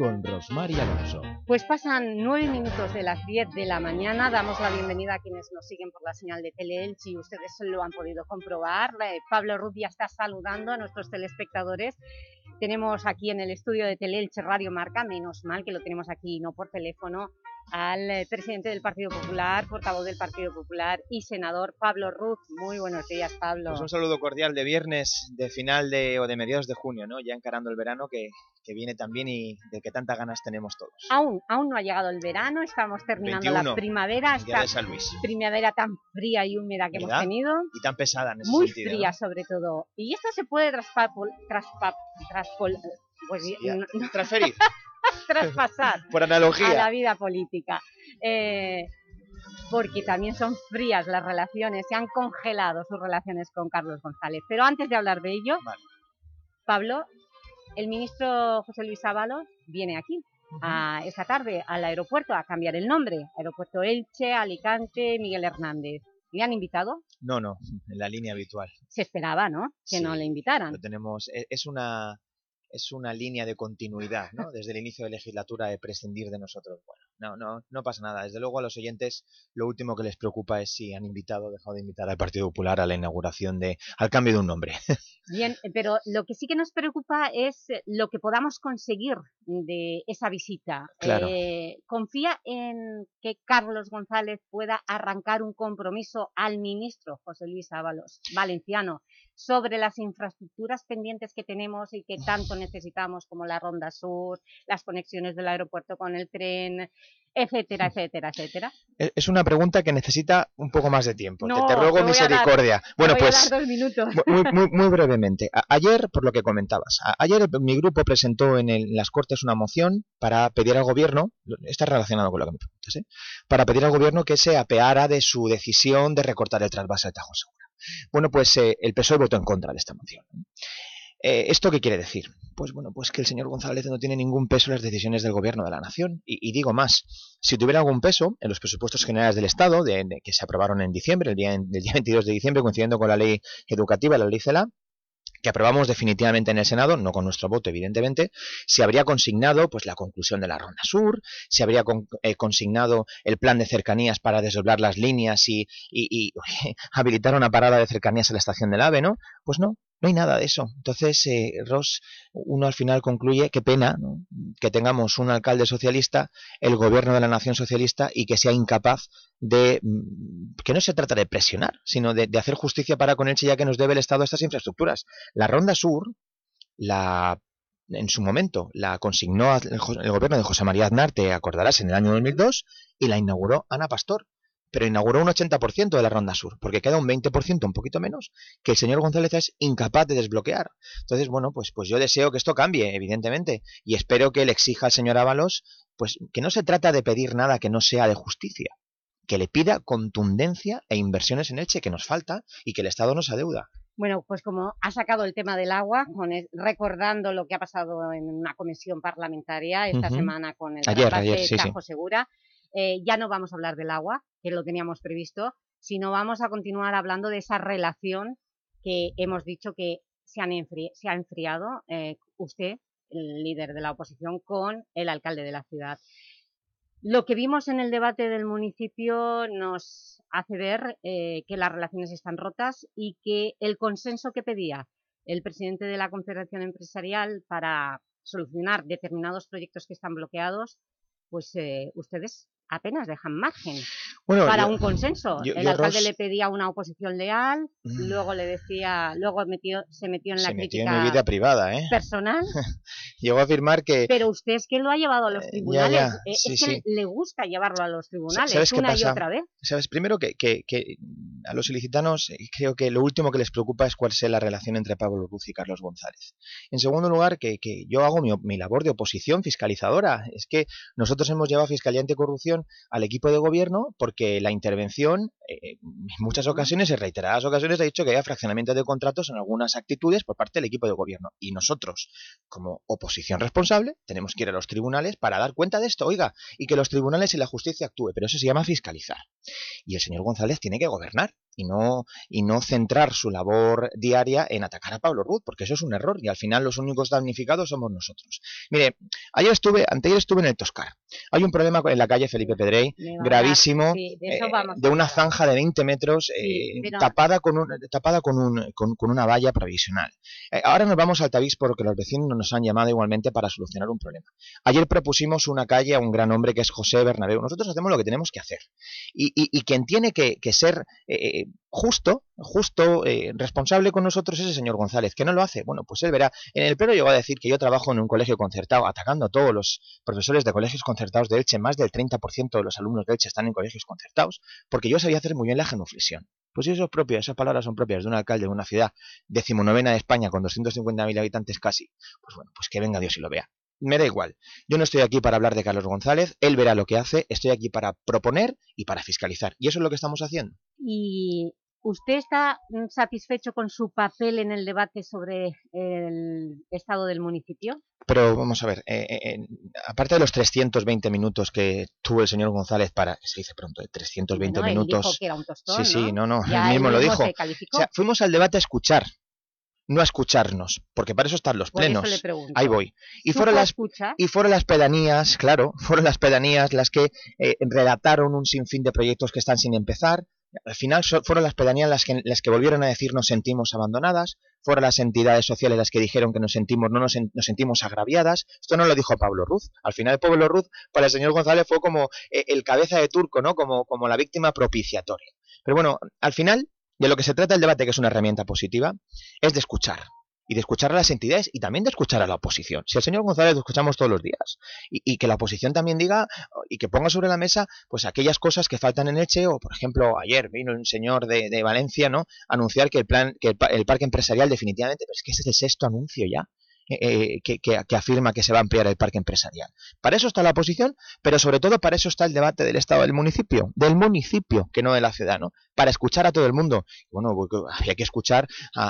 con Rosmar Alonso. Pues pasan nueve minutos de las 10 de la mañana. Damos la bienvenida a quienes nos siguen por la señal de Teleelch y ustedes lo han podido comprobar. Eh, Pablo Rubia está saludando a nuestros telespectadores. Tenemos aquí en el estudio de Teleelch Radio Marca, menos mal que lo tenemos aquí, no por teléfono, al eh, presidente del Partido Popular, portavoz del Partido Popular y senador Pablo Ruz. Muy buenos días, Pablo. Pues un saludo cordial de viernes, de final de, o de mediados de junio, ¿no? ya encarando el verano que, que viene también y de que tantas ganas tenemos todos. Aún, aún no ha llegado el verano, estamos terminando la 21, primavera, Día esta primavera tan fría y húmeda que hemos tenido. Y tan pesada en ese muy sentido. fría ¿no? sobre todo. Y esto se puede traspapol, traspap, traspol, pues, no- no- Transferir, traspasar por analogía. a la vida política. Eh, porque también son frías las relaciones, se han congelado sus relaciones con Carlos González. Pero antes de hablar de ello, Pablo, el ministro José Luis Ábalos viene aquí a, esta tarde al aeropuerto a cambiar el nombre. Aeropuerto Elche, Alicante, Miguel Hernández. ¿Le han invitado? No, no, en la línea habitual. Se esperaba, ¿no? Que no le invitaran. Lo tenemos, e- es una, es una línea de continuidad, ¿no? Desde el inicio de legislatura de prescindir de nosotros. Bueno, no, no, no pasa nada. Desde luego a los oyentes lo último que les preocupa es si han invitado o dejado de invitar al Partido Popular a la inauguración de, al cambio de un nombre. Bien, pero lo que sí que nos preocupa es eh, lo que podamos conseguir de esa visita. Claro. Eh, ¿Confía en que Carlos González pueda arrancar un compromiso al ministro José Luis Ábalos, valenciano, sobre las infraestructuras pendientes que tenemos y que tanto necesitamos, como la Ronda Sur, las conexiones del aeropuerto con el tren, etcétera, etcétera, etcétera? Es una pregunta que necesita un poco más de tiempo. Te- No, te, ruego te dar- misericordia. bueno, pues. Muy, muy, muy brevemente. A- Ayer, por lo que comentabas, ayer mi grupo presentó en, el- en las Cortes una moción para pedir al Gobierno, está relacionado con lo que me preguntas, ¿eh? para pedir al Gobierno que se apeara de su decisión de recortar el trasvase de Tajo Segura. Bueno, pues eh, el PSOE votó en contra de esta moción. Eh, ¿Esto qué quiere decir? Pues bueno, pues que el señor González no tiene ningún peso en las decisiones del gobierno de la nación. Y, digo más, si tuviera algún peso en los presupuestos generales del Estado, de- que se aprobaron en diciembre, el día, el día 22 de diciembre, coincidiendo con la ley educativa, la ley CELA, que aprobamos definitivamente en el Senado, no con nuestro voto, evidentemente, se habría consignado pues la conclusión de la Ronda Sur, se habría con- eh, consignado el plan de cercanías para desdoblar las líneas y, y- habilitar una parada de cercanías en la estación del AVE, ¿no? Pues no, no hay nada de eso. Entonces, eh, Ross, uno al final concluye, qué pena que tengamos un alcalde socialista, el gobierno de la nación socialista y que sea incapaz de, mm, que no se trata de presionar, sino de, hacer justicia para con Elche ya que nos debe el Estado estas infraestructuras. La Ronda Sur, la en su momento la consignó el, el gobierno de José María Aznar, te acordarás, en el año 2002 y la inauguró Ana Pastor. Pero inauguró un 80% de la Ronda Sur, porque queda un 20%, un poquito menos, que el señor González es incapaz de desbloquear. Entonces, bueno, pues, pues yo deseo que esto cambie, evidentemente, y espero que le exija al señor Ábalos, pues que no se trata de pedir nada que no sea de justicia, que le pida contundencia e inversiones en Elche que nos falta y que el Estado nos adeuda. Bueno, pues como ha sacado el tema del agua, con el- recordando lo que ha pasado en una comisión parlamentaria esta semana con el Ayer, ayer, sí, sí. Tajo Segura, eh, ya no vamos a hablar del agua, que lo teníamos previsto, sino vamos a continuar hablando de esa relación que hemos dicho que se, ha enfriado eh, usted, el líder de la oposición, con el alcalde de la ciudad. Lo que vimos en el debate del municipio nos hace ver eh, que las relaciones están rotas y que el consenso que pedía el presidente de la Confederación Empresarial para solucionar determinados proyectos que están bloqueados, pues ustedes apenas dejan margen Bueno, para yo- un consenso. yo- el alcalde Ros- le pedía una oposición leal, Mm. luego le decía, luego metió, se metió en la Se metió en crítica mi vida privada, ¿eh? personal. Llegó a afirmar que... Pero usted es que lo ha llevado a los tribunales, ya, eh, sí, es que sí. le gusta llevarlo a los tribunales ¿Sabes qué una y pasa? otra vez. Sabes, primero que, que- que a los ilicitanos eh, creo que lo último que les preocupa es cuál sea la relación entre Pablo Ruz y Carlos González. En segundo lugar, que, que yo hago mi, mi labor de oposición fiscalizadora. Es que nosotros hemos llevado Fiscalía Anticorrupción al equipo de gobierno porque la intervención eh, en muchas ocasiones, en reiteradas ocasiones, ha dicho que había fraccionamiento de contratos en algunas actitudes por parte del equipo de gobierno. Y nosotros, como oposición responsable, tenemos que ir a los tribunales para dar cuenta de esto, oiga, y que los tribunales y la justicia actúe. Pero eso se llama fiscalizar. Y el señor González tiene que gobernar. Y no, y no centrar su labor diaria en atacar a Pablo Ruz, porque eso es un error y al final los únicos damnificados somos nosotros. Mire, ayer estuve, anteayer estuve en el Toscar. Hay un problema en la calle Felipe Pedrey, gravísimo, sí, de eh, de una zanja de 20 metros eh, pero- tapada, con, un- tapada con, un, con, con una valla provisional. Eh, ahora nos vamos a Altavix porque los vecinos nos han llamado igualmente para solucionar un problema. Ayer propusimos una calle a un gran hombre que es José Bernabéu. Nosotros hacemos lo que tenemos que hacer. Y, y- y quien tiene que, que ser eh, justo, justo, eh, responsable con nosotros es el señor González. ¿Que no lo hace? Bueno, pues él verá. En el pleno llegó a decir que yo trabajo en un colegio concertado, atacando a todos los profesores de colegios concertados de Elche. Más del 30% de los alumnos de Elche están en colegios concertados, porque yo sabía hacer muy bien la genuflexión. Pues eso es propio, esas palabras son propias de un alcalde de una ciudad decimonovena de España con 250.000 habitantes casi. Pues bueno, pues que venga Dios y lo vea. Me da igual. Yo no estoy aquí para hablar de Carlos González, él verá lo que hace, estoy aquí para proponer y para fiscalizar. Y eso es lo que estamos haciendo. ¿Y usted está satisfecho con su papel en el debate sobre el estado del municipio? Pero vamos a ver, eh, eh, eh, aparte de los 320 minutos que tuvo el señor González para, que se dice pronto, 320 Bueno, él minutos. dijo que era un tostón, sí, sí, no, no, él mismo él lo mismo dijo. O sea, fuimos al debate a escuchar, no a escucharnos, porque para eso están los Por plenos. Ahí voy. Y ¿Supo fueron las escuchar? y fueron las pedanías, claro, fueron las pedanías las que eh, redactaron un sinfín de proyectos que están sin empezar. Al final so- fueron las pedanías las que, las que volvieron a decir nos sentimos abandonadas, fueron las entidades sociales las que dijeron que nos sentimos, no nos, nos sentimos agraviadas. Esto no lo dijo Pablo Ruz. Al final Pablo Ruz para el señor González fue como eh, el cabeza de turco, ¿no? Como, como la víctima propiciatoria. Pero bueno, al final, de lo que se trata el debate, que es una herramienta positiva, es de escuchar. Y de escuchar a las entidades y también de escuchar a la oposición. Si al señor González lo escuchamos todos los días y, que la oposición también diga y que ponga sobre la mesa pues aquellas cosas que faltan en Elche o por ejemplo ayer vino un señor de, Valencia no anunciar que el plan que el, el parque empresarial definitivamente pero es que ese es el sexto anuncio ya eh, que, que- que afirma que se va a ampliar el parque empresarial. Para eso está la oposición, pero sobre todo para eso está el debate del Estado del municipio, del municipio, que no de la ciudad, ¿no? Para escuchar a todo el mundo. Bueno, porque había que escuchar a,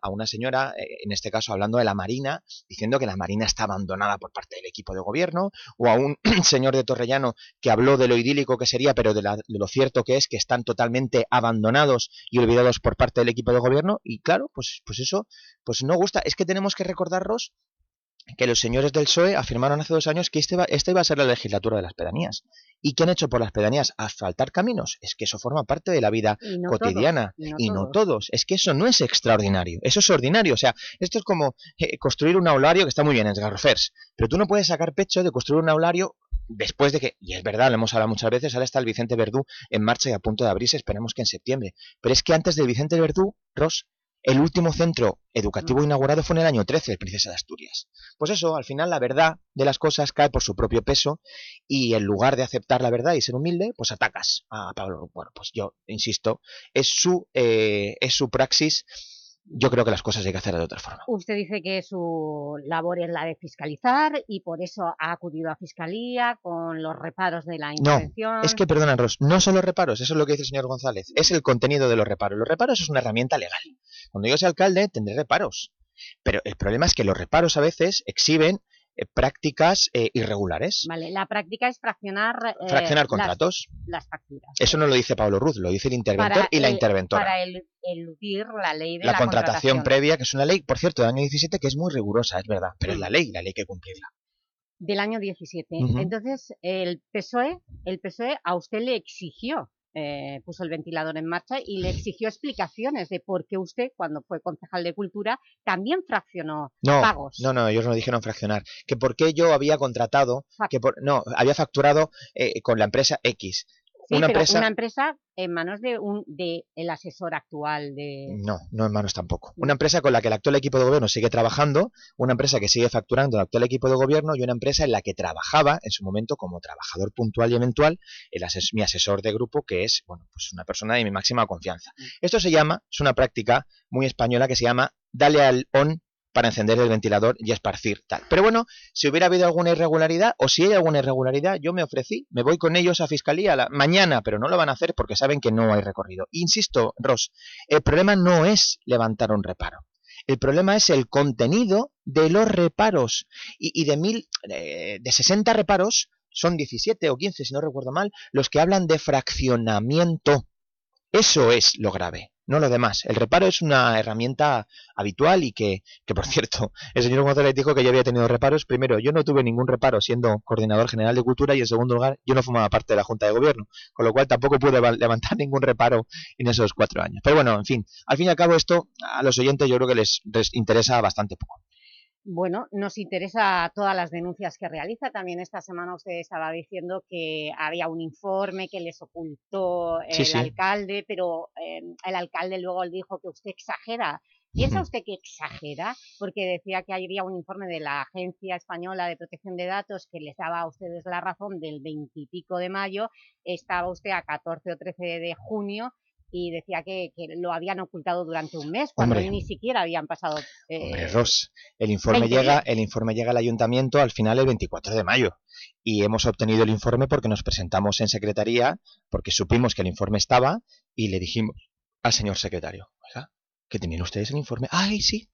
a- una señora, eh, en este caso hablando de la Marina, diciendo que la Marina está abandonada por parte del equipo de gobierno, o a un señor de Torrellano que habló de lo idílico que sería, pero de, la- de lo cierto que es que están totalmente abandonados y olvidados por parte del equipo de gobierno, y claro, pues, pues eso pues no gusta. Es que tenemos que que los señores del PSOE afirmaron hace dos años que este va- esta iba a ser la legislatura de las pedanías. ¿Y qué han hecho por las pedanías? Asfaltar caminos. Es que eso forma parte de la vida Y no cotidiana. todos, y no y no todos. todos. Es que eso no es extraordinario. Eso es ordinario. O sea, esto es como eh, construir un aulario que está muy bien en Garrofers. Pero tú no puedes sacar pecho de construir un aulario después de que, y es verdad, lo hemos hablado muchas veces, ahora está el Vicente Verdú en marcha y a punto de abrirse, esperemos que en septiembre. Pero es que antes del Vicente Verdú, Ross, el último centro educativo inaugurado fue en el año 13, el Princesa de Asturias. Pues eso, al final la verdad de las cosas cae por su propio peso y en lugar de aceptar la verdad y ser humilde, pues atacas a Pablo. Bueno, pues yo insisto, es su, eh, es su praxis. Yo creo que las cosas hay que hacer de otra forma. Usted dice que su labor es la de fiscalizar y por eso ha acudido a Fiscalía con los reparos de la No, intervención. es que, perdona, Ros, no son los reparos, eso es lo que dice el señor González, es el contenido de los reparos. Los reparos es una herramienta legal. Cuando yo sea alcalde tendré reparos, pero el problema es que los reparos a veces exhiben eh, prácticas eh, irregulares. Vale, la práctica es fraccionar... eh, Fraccionar contratos. Las, facturas. Eso no lo dice Pablo Ruz, lo dice el interventor Para y la interventora. Para el- eludir la ley de la, la, contratación, previa, que es una ley, por cierto, del año 17, que es muy rigurosa, es verdad, pero es la ley, la ley hay que cumplirla. del año 17. Ujú. Entonces, el PSOE, el PSOE a usted le exigió, eh, puso el ventilador en marcha y le exigió explicaciones de por qué usted, cuando fue concejal de Cultura, también fraccionó No, pagos. no, no, ellos no dijeron fraccionar. Que por qué yo había contratado, que por, no, había facturado eh, con la empresa X. Sí, una pero empresa... una empresa en manos de un de el asesor actual de... No, no en manos tampoco. Una empresa con la que el actual equipo de gobierno sigue trabajando, una empresa que sigue facturando el actual equipo de gobierno y una empresa en la que trabajaba en su momento como trabajador puntual y eventual el ases- mi asesor de grupo, que es bueno, pues una persona de mi máxima confianza. Esto se llama, es una práctica muy española que se llama dale al on para encender el ventilador y esparcir tal. Pero bueno, si hubiera habido alguna irregularidad o si hay alguna irregularidad, yo me ofrecí, me voy con ellos a fiscalía la- mañana, pero no lo van a hacer porque saben que no hay recorrido. Insisto, Ross, el problema no es levantar un reparo. El problema es el contenido de los reparos. Y, de mil, eh, de 60 reparos, son 17 o 15, si no recuerdo mal, los que hablan de fraccionamiento. Eso es lo grave, no lo demás. El reparo es una herramienta habitual y que, que, por cierto, el señor González dijo que yo había tenido reparos. Primero, yo no tuve ningún reparo siendo coordinador general de cultura y en segundo lugar, yo no formaba parte de la Junta de Gobierno, con lo cual tampoco pude va- levantar ningún reparo en esos cuatro años. Pero bueno, en fin, al fin y al cabo esto a los oyentes yo creo que les interesa bastante poco. Bueno, nos interesa todas las denuncias que realiza. También esta semana usted estaba diciendo que había un informe que les ocultó el sí. alcalde, pero eh, el alcalde luego le dijo que usted exagera. ¿Piensa usted que exagera? Porque decía que había un informe de la Agencia Española de Protección de Datos que les daba a ustedes la razón del veintipico de mayo. Estaba usted a 14 o 13 de junio y decía que, que lo habían ocultado durante un mes, cuando Hombre. ni siquiera habían pasado... eh, Hombre, Ros, el informe 20 llega, el informe llega al ayuntamiento al final el 24 de mayo y hemos obtenido el informe porque nos presentamos en secretaría, porque supimos que el informe estaba y le dijimos al señor secretario, que tenían ustedes el informe. ¡Ay, sí!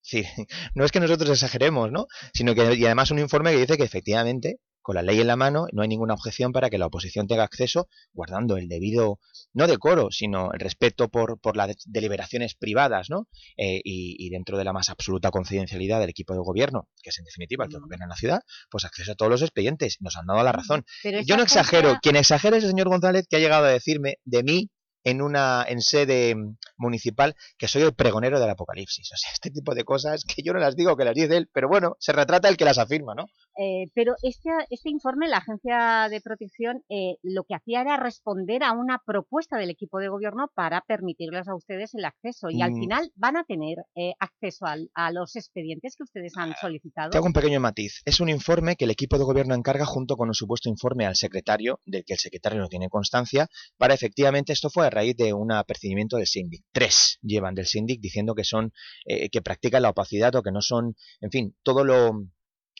Sí, no es que nosotros exageremos, ¿no? Sino que, y además un informe que dice que efectivamente, con la ley en la mano, no hay ninguna objeción para que la oposición tenga acceso, guardando el debido, no decoro, sino el respeto por, por las deliberaciones privadas, ¿no? Eh, y, y dentro de la más absoluta confidencialidad del equipo de gobierno, que es en definitiva el que gobierna en la ciudad, pues acceso a todos los expedientes. Nos han dado la razón. Pero Yo no exagero. Quien exagera es el señor González, que ha llegado a decirme de mí en una en sede mm, municipal que soy el pregonero del apocalipsis. O sea, este tipo de cosas que yo no las digo, que las dice él, pero bueno, se retrata el que las afirma, ¿no? Eh, pero este, este informe, la Agencia de Protección, eh, lo que hacía era responder a una propuesta del equipo de gobierno para permitirles a ustedes el acceso. Y al Mm. final van a tener eh, acceso al- a los expedientes que ustedes han solicitado. Te hago un pequeño matiz. Es un informe que el equipo de gobierno encarga junto con un supuesto informe al secretario, del que el secretario no tiene constancia, para efectivamente, esto fue a raíz de un apercibimiento del síndic. Tres llevan del síndic diciendo que son, eh, que practican la opacidad o que no son, en fin, todo lo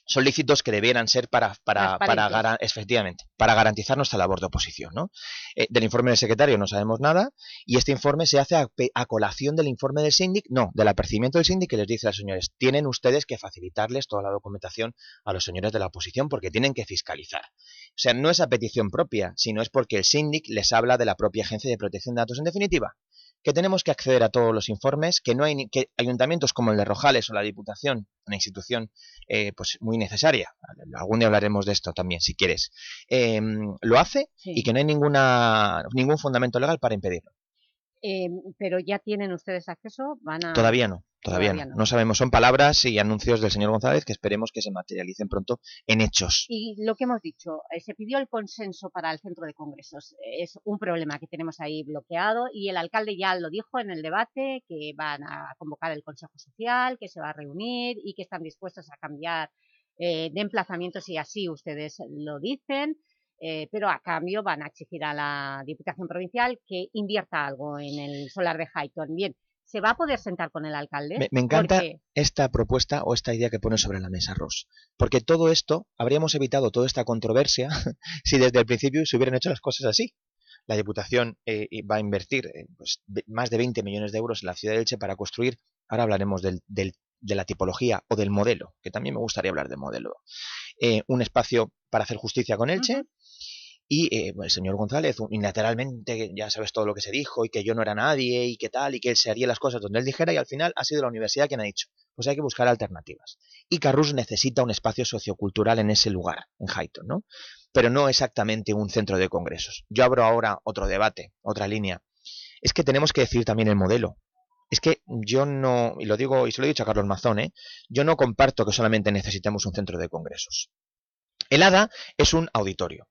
son lícitos que debieran ser para, para, para, efectivamente, para garantizar nuestra labor de oposición. ¿no? Eh, del informe del secretario no sabemos nada y este informe se hace a colación del informe del síndic, no, del apercibimiento del síndic que les dice a los señores, tienen ustedes que facilitarles toda la documentación a los señores de la oposición porque tienen que fiscalizar. O sea, no es a petición propia, sino es porque el síndic les habla de la propia Agencia de Protección de Datos en definitiva que tenemos que acceder a todos los informes, que no hay ni- que ayuntamientos como el de Rojales o la Diputación, una institución eh, pues muy necesaria, algún día hablaremos de esto también si quieres, eh, lo hace y que no hay ninguna ningún fundamento legal para impedirlo. Eh, pero ya tienen ustedes acceso, van a... Todavía no, todavía, no. no. sabemos, son palabras y anuncios del señor González que esperemos que se materialicen pronto en hechos. Y lo que hemos dicho, eh, se pidió el consenso para el centro de congresos. Es un problema que tenemos ahí bloqueado y el alcalde ya lo dijo en el debate, que van a convocar el Consejo Social, que se va a reunir y que están dispuestos a cambiar eh, de emplazamiento si así ustedes lo dicen. Eh, pero a cambio van a exigir a la Diputación Provincial que invierta algo en el solar de Highton. Bien, ¿se va a poder sentar con el alcalde? Me, me encanta Porque... esta propuesta o esta idea que pone sobre la mesa Ross, porque todo esto, habríamos evitado toda esta controversia si desde el principio se hubieran hecho las cosas así. La Diputación eh, va a invertir eh, pues, más de 20 millones de euros en la ciudad de Elche para construir, ahora hablaremos del, del, de la tipología o del modelo, que también me gustaría hablar de modelo, eh, un espacio para hacer justicia con Elche, uh -huh. Y eh, el señor González, unilateralmente, ya sabes todo lo que se dijo, y que yo no era nadie, y que tal, y que él se haría las cosas donde él dijera, y al final ha sido la universidad quien ha dicho, pues hay que buscar alternativas. Y Carrus necesita un espacio sociocultural en ese lugar, en Highton, ¿no? Pero no exactamente un centro de congresos. Yo abro ahora otro debate, otra línea. Es que tenemos que decir también el modelo. Es que yo no, y lo digo, y se lo he dicho a Carlos Mazón, ¿eh? yo no comparto que solamente necesitemos un centro de congresos. El ADA es un auditorio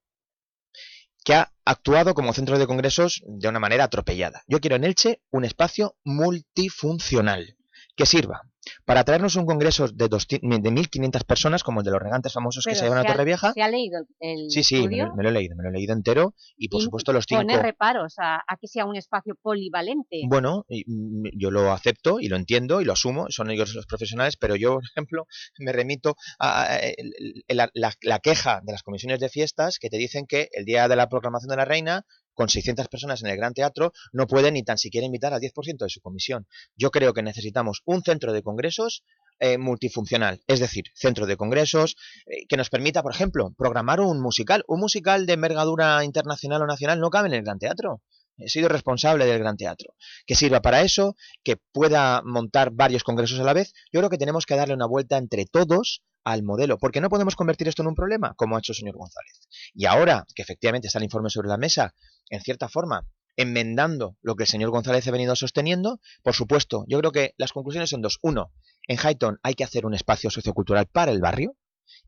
que ha actuado como centro de congresos de una manera atropellada. Yo quiero en Elche un espacio multifuncional que sirva para traernos un congreso de, de 1.500 personas, como el de los regantes famosos Pero que se llevan a Torrevieja. ¿Se ha leído el Sí, sí, me, me, lo he leído, me lo he leído entero y por y supuesto los cinco... Pone reparos a, a, que sea un espacio polivalente. Bueno, yo lo acepto y lo entiendo y lo asumo, son ellos los profesionales, pero yo, por ejemplo, me remito a, a, a la, la, la queja de las comisiones de fiestas que te dicen que el día de la proclamación de la reina con 600 personas en el Gran Teatro, no pueden ni tan siquiera invitar al 10% de su comisión. Yo creo que necesitamos un centro de congresos eh, multifuncional, es decir, centro de congresos eh, que nos permita, por ejemplo, programar un musical. Un musical de envergadura internacional o nacional no cabe en el Gran Teatro. He sido responsable del Gran Teatro. Que sirva para eso, que pueda montar varios congresos a la vez. Yo creo que tenemos que darle una vuelta entre todos al modelo, porque no podemos convertir esto en un problema, como ha hecho el señor González. Y ahora que efectivamente está el informe sobre la mesa, en cierta forma, enmendando lo que el señor González ha venido sosteniendo, por supuesto, yo creo que las conclusiones son dos. Uno, en Highton hay que hacer un espacio sociocultural para el barrio.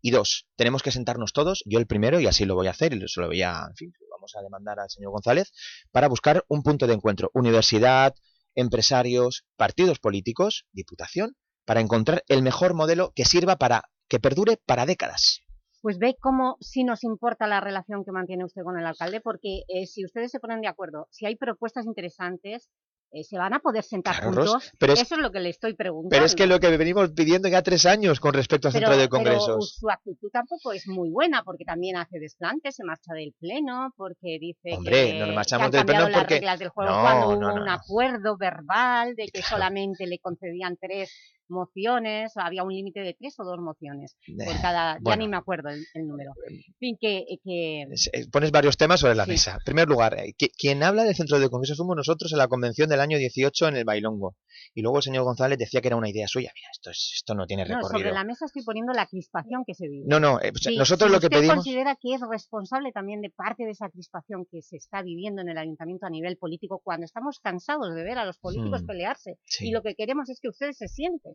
Y dos, tenemos que sentarnos todos, yo el primero, y así lo voy a hacer, y se lo voy a, en fin, vamos a demandar al señor González, para buscar un punto de encuentro. Universidad, empresarios, partidos políticos, diputación, para encontrar el mejor modelo que sirva para que perdure para décadas. Pues ve cómo sí nos importa la relación que mantiene usted con el alcalde, porque eh, si ustedes se ponen de acuerdo, si hay propuestas interesantes, eh, ¿se van a poder sentar Claro, Ros, juntos? pero es- Eso es lo que le estoy preguntando. Pero es que lo que venimos pidiendo ya tres años con respecto al Pero- centro de pero congresos. su actitud tampoco es muy buena, porque también hace desplantes, se marcha del pleno, porque dice Hombre, que, nos que marchamos han del pleno cambiado las porque- reglas del juego No, cuando hubo no, no, un no. acuerdo verbal de que solamente le concedían tres mociones, había un límite de tres o dos mociones por Eh, cada, ya bueno. ni me acuerdo el, el número. En fin, que, que Eh, Pones varios temas sobre la Sí. mesa. En primer lugar, eh, qui- quien habla del centro de congresos fuimos nosotros en la convención del año 18 en el Bailongo. Y luego el señor González decía que era una idea suya. Mira, esto, es- esto no tiene no, recorrido. sobre la mesa estoy poniendo la crispación que se vive. No, no, eh, sea, Si- nosotros si lo que usted pedimos... considera que es responsable también de parte de esa crispación que se está viviendo en el ayuntamiento a nivel político cuando estamos cansados de ver a los políticos Hmm, pelearse sí. y lo que queremos es que ustedes se sienten.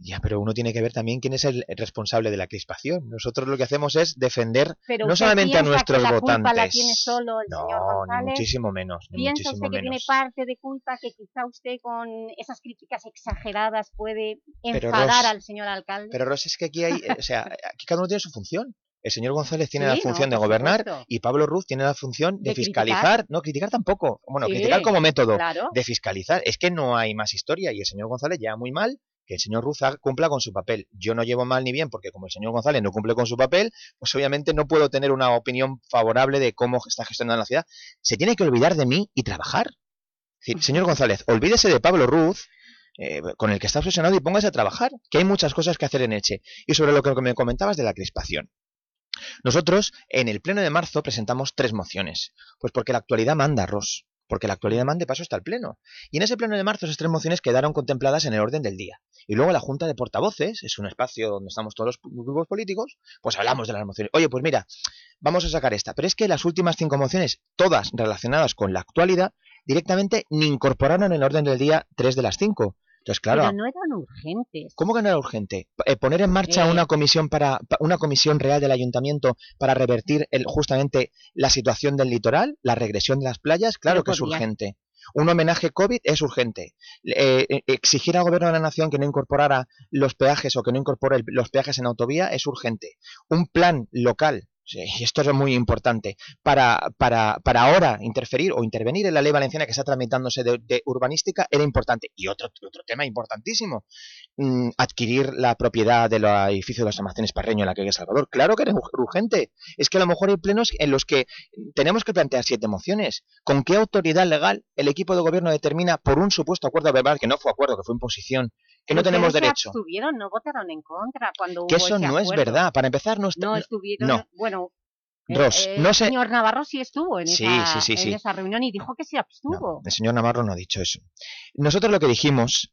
Ya, pero uno tiene que ver también quién es el responsable de la crispación. Nosotros lo que hacemos es defender Pero no solamente a nuestros que la culpa votantes. la tiene solo el señor No, ni González. muchísimo menos, ni ¿Piensa muchísimo usted que tiene menos. parte de culpa que quizá usted con esas críticas exageradas puede enfadar Ros, al señor alcalde? Pero Ros, es que aquí hay, eh, o sea, aquí cada uno tiene su función. El señor González tiene Sí, la no, función de gobernar supuesto. y Pablo Ruz tiene la función de, De fiscalizar. criticar. No, criticar tampoco. Bueno, Sí, criticar como método. claro. De fiscalizar. Es que no hay más historia y el señor González lleva muy mal que el señor Ruz haga- cumpla con su papel. Yo no llevo mal ni bien porque como el señor González no cumple con su papel, pues obviamente no puedo tener una opinión favorable de cómo está gestionando la ciudad. Se tiene que olvidar de mí y trabajar. Es decir, señor González, olvídese de Pablo Ruz, eh, con el que está obsesionado y póngase a trabajar, que hay muchas cosas que hacer en Elche. Y sobre lo que me comentabas de la crispación. Nosotros, en el pleno de marzo, presentamos tres mociones. Pues porque la actualidad manda, Ross. Porque la actualidad manda, de paso está el pleno. Y en ese pleno de marzo, esas tres mociones quedaron contempladas en el orden del día. Y luego la Junta de Portavoces, es un espacio donde estamos todos los grupos políticos, pues hablamos de las mociones. Oye, pues mira, vamos a sacar esta. Pero es que las últimas cinco mociones, todas relacionadas con la actualidad, directamente ni incorporaron en el orden del día tres de las cinco. Entonces, claro, Pero no eran urgentes. ¿Cómo que no era urgente? Eh, poner en marcha Eh. una comisión para pa- una comisión real del ayuntamiento para revertir el, justamente la situación del litoral, la regresión de las playas, claro Pero que es urgente. Un homenaje COVID es urgente. Eh, exigir al gobierno de la nación que no incorporara los peajes o que no incorpore los peajes en autovía es urgente. Un plan local, y esto es muy importante, para, para, para ahora interferir o intervenir en la ley valenciana que está tramitándose de, urbanística era importante. Y otro, otro tema importantísimo, mm, adquirir la propiedad del edificio de los almacenes Parreño en la calle Salvador. Claro que ur- urgente. Es que a lo mejor hay plenos en los que tenemos que plantear siete mociones. ¿Con qué autoridad legal el equipo de gobierno determina por un supuesto acuerdo verbal, que no fue acuerdo, que fue imposición, que no tenemos derecho? abstuvieron, no votaron en contra cuando Que hubo eso ese no es verdad. Para empezar, no. No estuvieron, no. bueno, eh, Ross, eh, no el sé- señor Navarro sí estuvo en, Sí, esa, sí, sí, en sí. esa reunión y dijo que se abstuvo. El señor Navarro no ha dicho eso. Nosotros lo que dijimos,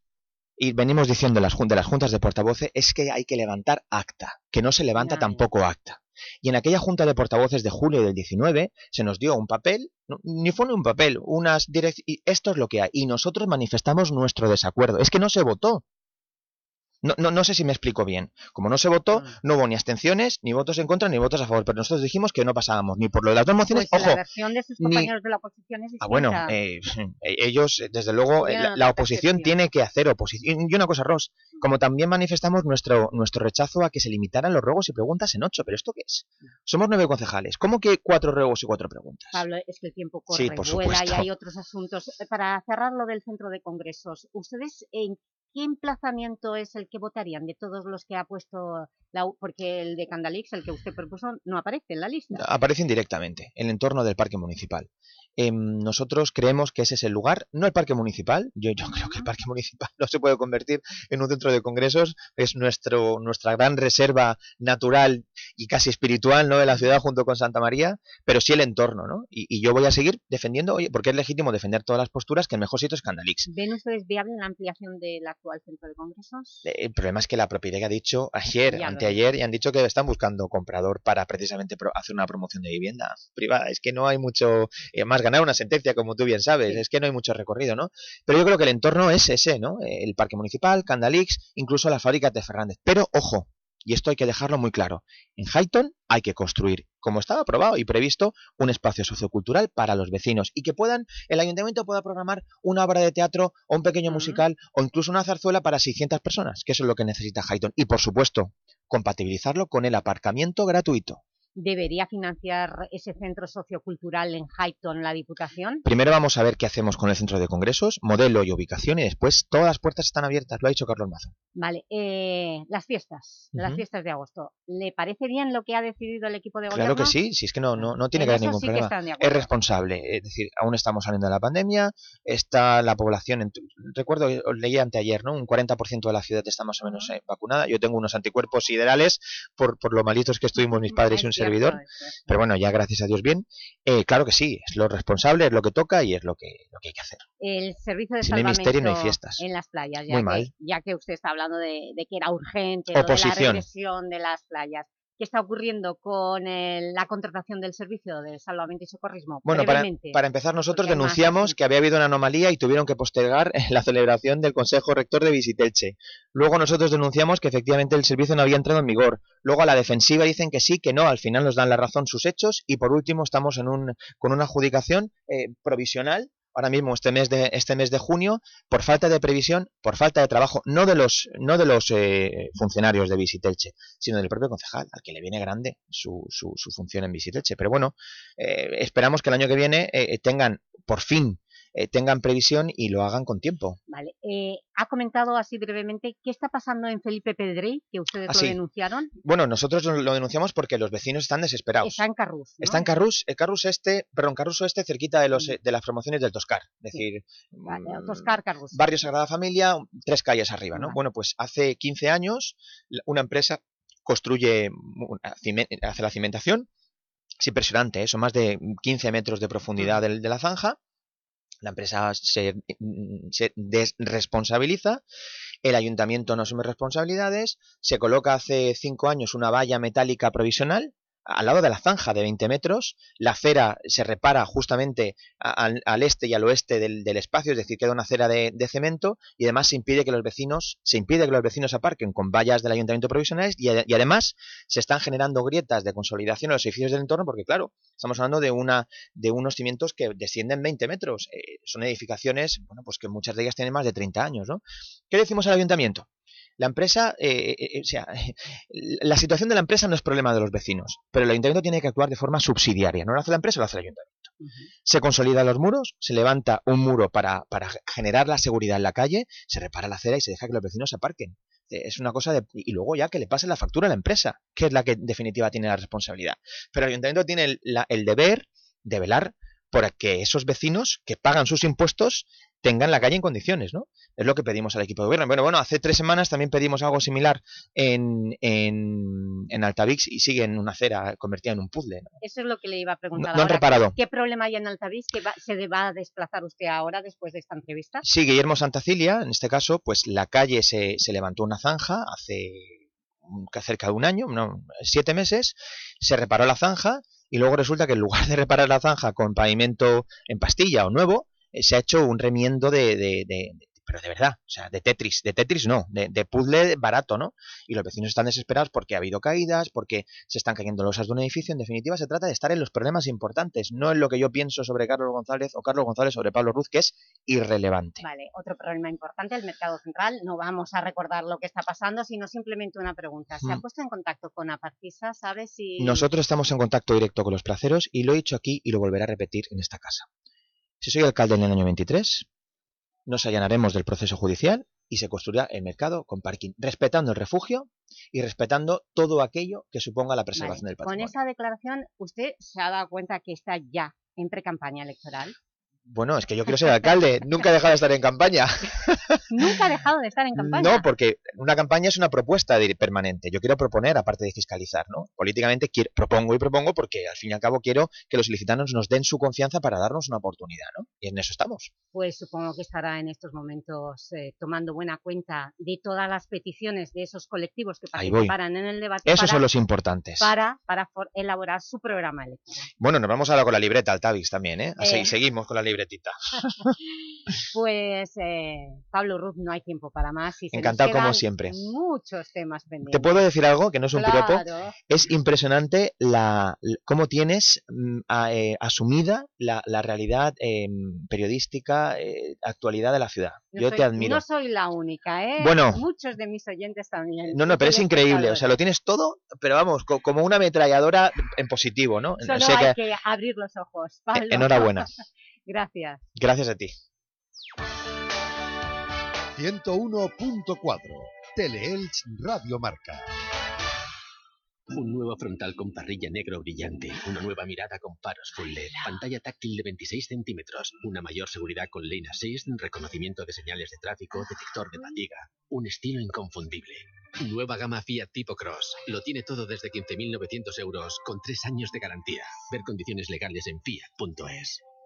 y venimos diciendo las, de las juntas de portavoces, es que hay que levantar acta, que no se levanta tampoco acta. Y en aquella junta de portavoces de julio del 19 se nos dio un papel, ni fue ni un papel, unas direc y esto es lo que hay. Y nosotros manifestamos nuestro desacuerdo. Es que no se votó. No, no, no sé si me explico bien. Como no se votó, Mm. no hubo ni abstenciones, ni votos en contra, ni votos a favor. Pero nosotros dijimos que no pasábamos ni por lo de las dos mociones. Pues ojo, la versión de sus ni- compañeros de la oposición es distinta. Ah, bueno, eh, eh, ellos, eh, desde luego, eh, la, oposición tiene que hacer oposición. Y una cosa, Ross, como también manifestamos nuestro, nuestro rechazo a que se limitaran los ruegos y preguntas en ocho. ¿Pero esto qué es? Somos nueve concejales. ¿Cómo que cuatro ruegos y cuatro preguntas? Pablo, es que el tiempo corre, Sí, por vuela y hay otros asuntos. Para cerrar lo del centro de congresos, ¿ustedes en ¿qué emplazamiento es el que votarían de todos los que ha puesto, la, porque el de Candalix, el que usted propuso, no aparece en la lista? Aparece indirectamente, el entorno del parque municipal. Em, nosotros creemos que ese es el lugar, no el parque municipal, yo, yo creo que el parque municipal no se puede convertir en un centro de congresos, es nuestro, nuestra gran reserva natural y casi espiritual ¿no? de la ciudad junto con Santa María, pero sí el entorno, ¿no? Y, y yo voy a seguir defendiendo, oye, porque es legítimo defender todas las posturas, que el mejor sitio es Candalix. ¿Ven ustedes viable la ampliación del actual centro de congresos? Eh, El problema es que la propiedad ha dicho ayer, Ya anteayer, y han dicho que están buscando comprador para precisamente hacer una promoción de vivienda privada. Es que no hay mucho, eh, más ganar una sentencia, como tú bien sabes, es que no hay mucho recorrido, ¿no? Pero yo creo que el entorno es ese, ¿no? El parque municipal, Candalix, incluso las fábricas de Fernández. Pero, ojo, y esto hay que dejarlo muy claro, en Highton hay que construir, como estaba aprobado y previsto, un espacio sociocultural para los vecinos y que puedan, el ayuntamiento pueda programar una obra de teatro o un pequeño musical o incluso una zarzuela para 600 personas, que eso es lo que necesita Highton. Y por supuesto, compatibilizarlo con el aparcamiento gratuito. ¿Debería financiar ese centro sociocultural en Highton la Diputación? Primero vamos a ver qué hacemos con el centro de congresos, modelo y ubicación, y después todas las puertas están abiertas, lo ha dicho Carlos Mazo. Vale, eh, las fiestas, las fiestas de agosto. ¿Le parece bien lo que ha decidido el equipo de gobierno? Claro que sí, si es que no, no, no tiene En que haber ningún sí problema. es responsable, es decir, aún estamos saliendo de la pandemia, está la población, en- recuerdo, os leí anteayer, ¿no? Un 40% de la ciudad está más o menos eh, vacunada, yo tengo unos anticuerpos siderales por, por lo malitos que estuvimos mis padres y un servidor, pero bueno, ya gracias a Dios bien. Eh, claro que sí, es lo responsable, es lo que toca y es lo que, lo que hay que hacer. El servicio de Si no hay salvamento misterio, no hay fiestas. en las playas, ya, Muy que, mal. ya que usted está hablando de, de que era urgente, lo de la regresión de las playas. ¿Qué está ocurriendo con el- la contratación del servicio de salvamento y socorrismo? Bueno, para, empezar, nosotros porque denunciamos que había habido una anomalía y tuvieron que postergar la celebración del Consejo Rector de Visitelche. Luego nosotros denunciamos que efectivamente el servicio no había entrado en vigor. Luego a la defensiva dicen que sí, que no, al final nos dan la razón sus hechos y por último estamos en un, con una adjudicación eh, provisional ahora mismo este mes de este mes de junio por falta de previsión, por falta de trabajo, no de los no de los eh, funcionarios de Visitelche, sino del propio concejal, al que le viene grande su, su, su función en Visitelche. Pero bueno, eh, esperamos que el año que viene eh, tengan por fin eh, tengan previsión y lo hagan con tiempo. Vale. Eh, ha comentado así brevemente qué está pasando en Felipe Pedrey, que ustedes Ah, lo denunciaron. Bueno, nosotros lo denunciamos porque los vecinos están desesperados. Está en Carrús, ¿no? Está en Carrús, el Carrús este, perdón, Carrús este cerquita de los eh, de las promociones del Toscar, es decir, Vale, mm, Toscar, Carrús. Barrio Sagrada Familia, tres calles arriba, ¿no? Vale. Bueno, pues hace 15 años una empresa construye, hace la cimentación, es impresionante, ¿eh? son más de 15 metros de profundidad del- de, la zanja, la empresa se, mm, se desresponsabiliza, el ayuntamiento no asume responsabilidades, se coloca hace cinco años una valla metálica provisional al lado de la zanja de 20 metros, la acera se repara justamente al, al este y al oeste del, espacio, es decir, queda una acera de, cemento y además se impide que los vecinos se impide que los vecinos aparquen con vallas del ayuntamiento provisionales y además se están generando grietas de consolidación en los edificios del entorno porque claro, estamos hablando de una de unos cimientos que descienden 20 metros, eh, son edificaciones, bueno, pues que muchas de ellas tienen más de 30 años, ¿no? ¿Qué decimos al ayuntamiento? La empresa, eh, eh, o sea, la situación de la empresa no es problema de los vecinos, pero el ayuntamiento tiene que actuar de forma subsidiaria. No lo hace la empresa, lo hace el ayuntamiento. Se consolidan los muros, se levanta un muro para, para generar la seguridad en la calle, se repara la acera y se deja que los vecinos se aparquen. Eh, Es una cosa de... Y luego ya que le pase la factura a la empresa, que es la que en definitiva tiene la responsabilidad. Pero el ayuntamiento tiene el, la- el deber de velar por que esos vecinos que pagan sus impuestos tengan la calle en condiciones, ¿no? Es lo que pedimos al equipo de gobierno. Bueno, bueno, hace tres semanas también pedimos algo similar en, en, en Altavix y sigue en una acera convertida en un puzzle. ¿no? Eso es lo que le iba a preguntar No- no han ahora. reparado. ¿Qué problema hay en Altavix que va- se va a desplazar usted ahora después de esta entrevista? Sí, Guillermo Santacilia, en este caso, pues la calle se, se levantó una zanja hace cerca de un año, no, siete meses, se reparó la zanja y luego resulta que en lugar de reparar la zanja con pavimento en pastilla o nuevo, eh, se ha hecho un remiendo de, de- de- de- pero de verdad, o sea, de Tetris, de Tetris no, de, de puzzle barato, ¿no? Y los vecinos están desesperados porque ha habido caídas, porque se están cayendo losas de un edificio, en definitiva se trata de estar en los problemas importantes, no en lo que yo pienso sobre Carlos González o Carlos González sobre Pablo Ruz, que es irrelevante. Vale, otro problema importante, el mercado central. No vamos a recordar lo que está pasando, sino simplemente una pregunta. ¿Se ha Mm. puesto en contacto con Aparcisa? ¿Sabe si...? Nosotros estamos en contacto directo con los placeros y lo he dicho aquí y lo volveré a repetir en esta casa. Si soy alcalde en el año 23, nos allanaremos del proceso judicial y se construirá el mercado con parking, respetando el refugio y respetando todo aquello que suponga la preservación Vale, del Con patrimonio. esa declaración, ¿usted se ha dado cuenta que está ya en pre-campaña electoral? Bueno, es que yo quiero ser alcalde, nunca he dejado de estar en campaña. Nunca ha dejado de estar en campaña. No, porque una campaña es una propuesta permanente. Yo quiero proponer, aparte de fiscalizar, ¿no? Políticamente quiero- propongo y propongo porque al fin y al cabo quiero que los ilicitanos nos den su confianza para darnos una oportunidad, ¿no? Y en eso estamos. Pues supongo que estará en estos momentos eh, tomando buena cuenta de todas las peticiones de esos colectivos que participarán en el debate Esos para, son los importantes. para, elaborar su programa electoral. Bueno, nos vamos ahora con la libreta, al Tavis también, ¿eh? Así, Eh. seguimos con la libretita. Pues, eh, Pablo Ruz, no hay tiempo para más. Y se nos Encantado como siempre. muchos temas pendientes. ¿Te puedo decir algo que no es un piropo? Claro. Es impresionante la, cómo tienes mm, a- eh, asumida la, la realidad eh, periodística, eh, actualidad de la ciudad. No Yo soy- te admiro. No soy la única, ¿eh? Bueno. Muchos de mis oyentes también. No, no, pero es increíble. O sea, lo tienes todo, pero vamos, co- como una ametralladora en positivo, ¿no? Solo O sea hay que- que abrir los ojos, Pablo. enhorabuena. Gracias. Gracias a ti. 101.4 Teleelch Radio Marca. Un nuevo frontal con parrilla negro brillante, una nueva mirada con faros full LED, pantalla táctil de 26 centímetros, una mayor seguridad con Lane Assist, reconocimiento de señales de tráfico, detector de fatiga, un estilo inconfundible. Nueva gama Fiat Tipo Cross. Lo tiene todo desde 15.900 euros con 3 años de garantía. Ver condiciones legales en fiat.es.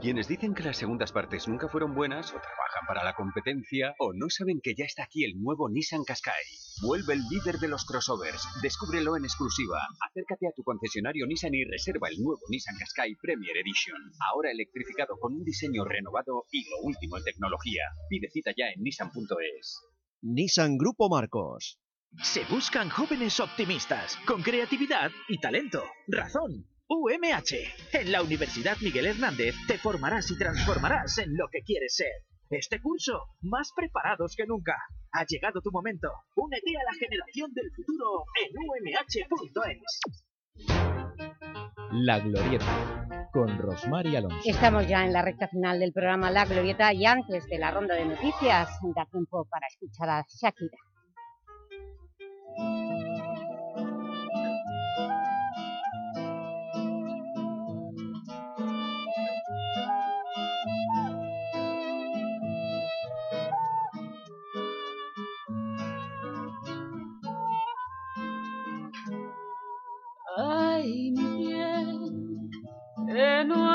Quienes dicen que las segundas partes nunca fueron buenas, o trabajan para la competencia, o no saben que ya está aquí el nuevo Nissan Qashqai. Vuelve el líder de los crossovers. Descúbrelo en exclusiva. Acércate a tu concesionario Nissan y reserva el nuevo Nissan Qashqai Premier Edition. Ahora electrificado con un diseño renovado y lo último en tecnología. Pide cita ya en nissan.es. Nissan Grupo Marcos. Se buscan jóvenes optimistas, con creatividad y talento. Razón. UMH. En la Universidad Miguel Hernández te formarás y transformarás en lo que quieres ser. Este curso, más preparados que nunca. Ha llegado tu momento. Únete a la generación del futuro en umh.es. La Glorieta, con Rosmar y Alonso. Estamos ya en la recta final del programa La Glorieta y antes de la ronda de noticias da tiempo para escuchar a Shakira.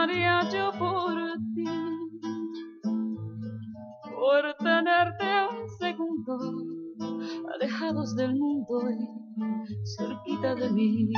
¿Qué no haría yo por ti? Por tenerte un segundo, alejados del mundo y cerquita de mí.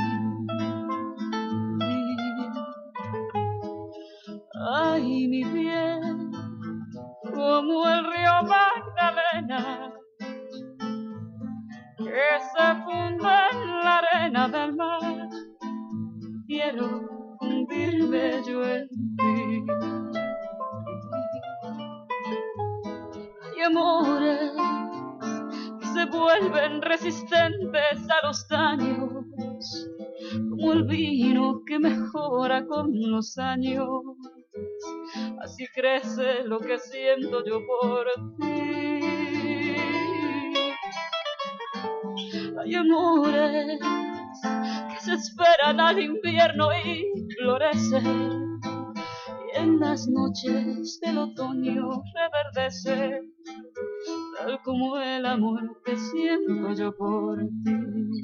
Así crece lo que siento yo por ti. Hay amores que se esperan al invierno y florecen. Y en las noches del otoño reverdece, tal como el amor que siento yo por ti.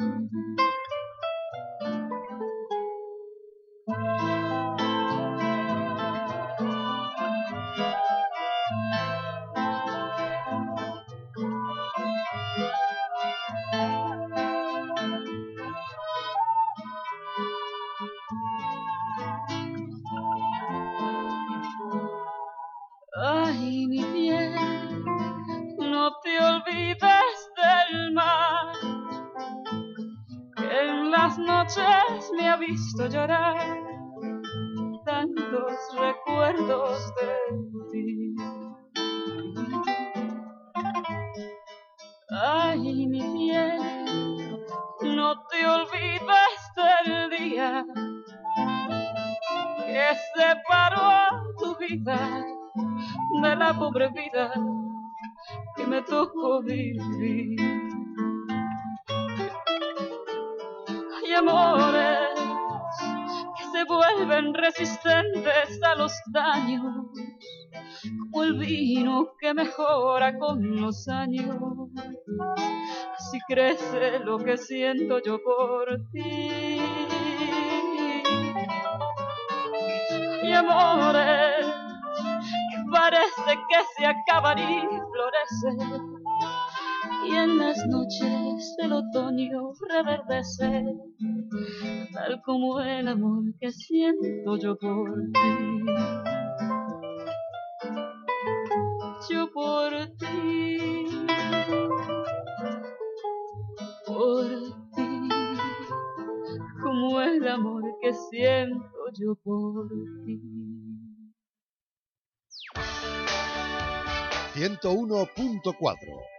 Noches me ha visto llorar tantos recuerdos de ti. Ay, mi piel, no te olvides del día que separó tu vida de la pobre vida que me tocó vivir. Amores que se vuelven resistentes a los daños, como el vino que mejora con los años. Así crece lo que siento yo por ti. Hay amores que parece que se acaban y florecen. Y en las noches del otoño reverdece, tal como el amor que siento yo por ti. Yo por ti, por ti, como el amor que siento yo por ti. 101.4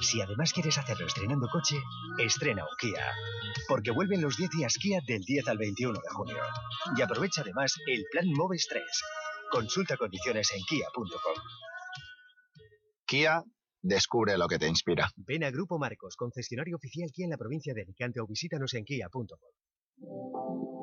Si además quieres hacerlo estrenando coche, estrena un Kia. Porque vuelven los 10 días Kia del 10 al 21 de junio. Y aprovecha además el plan Moves 3. Consulta condiciones en kia.com. Kia, descubre lo que te inspira. Ven a Grupo Marcos, concesionario oficial Kia en la provincia de Alicante o visítanos en kia.com.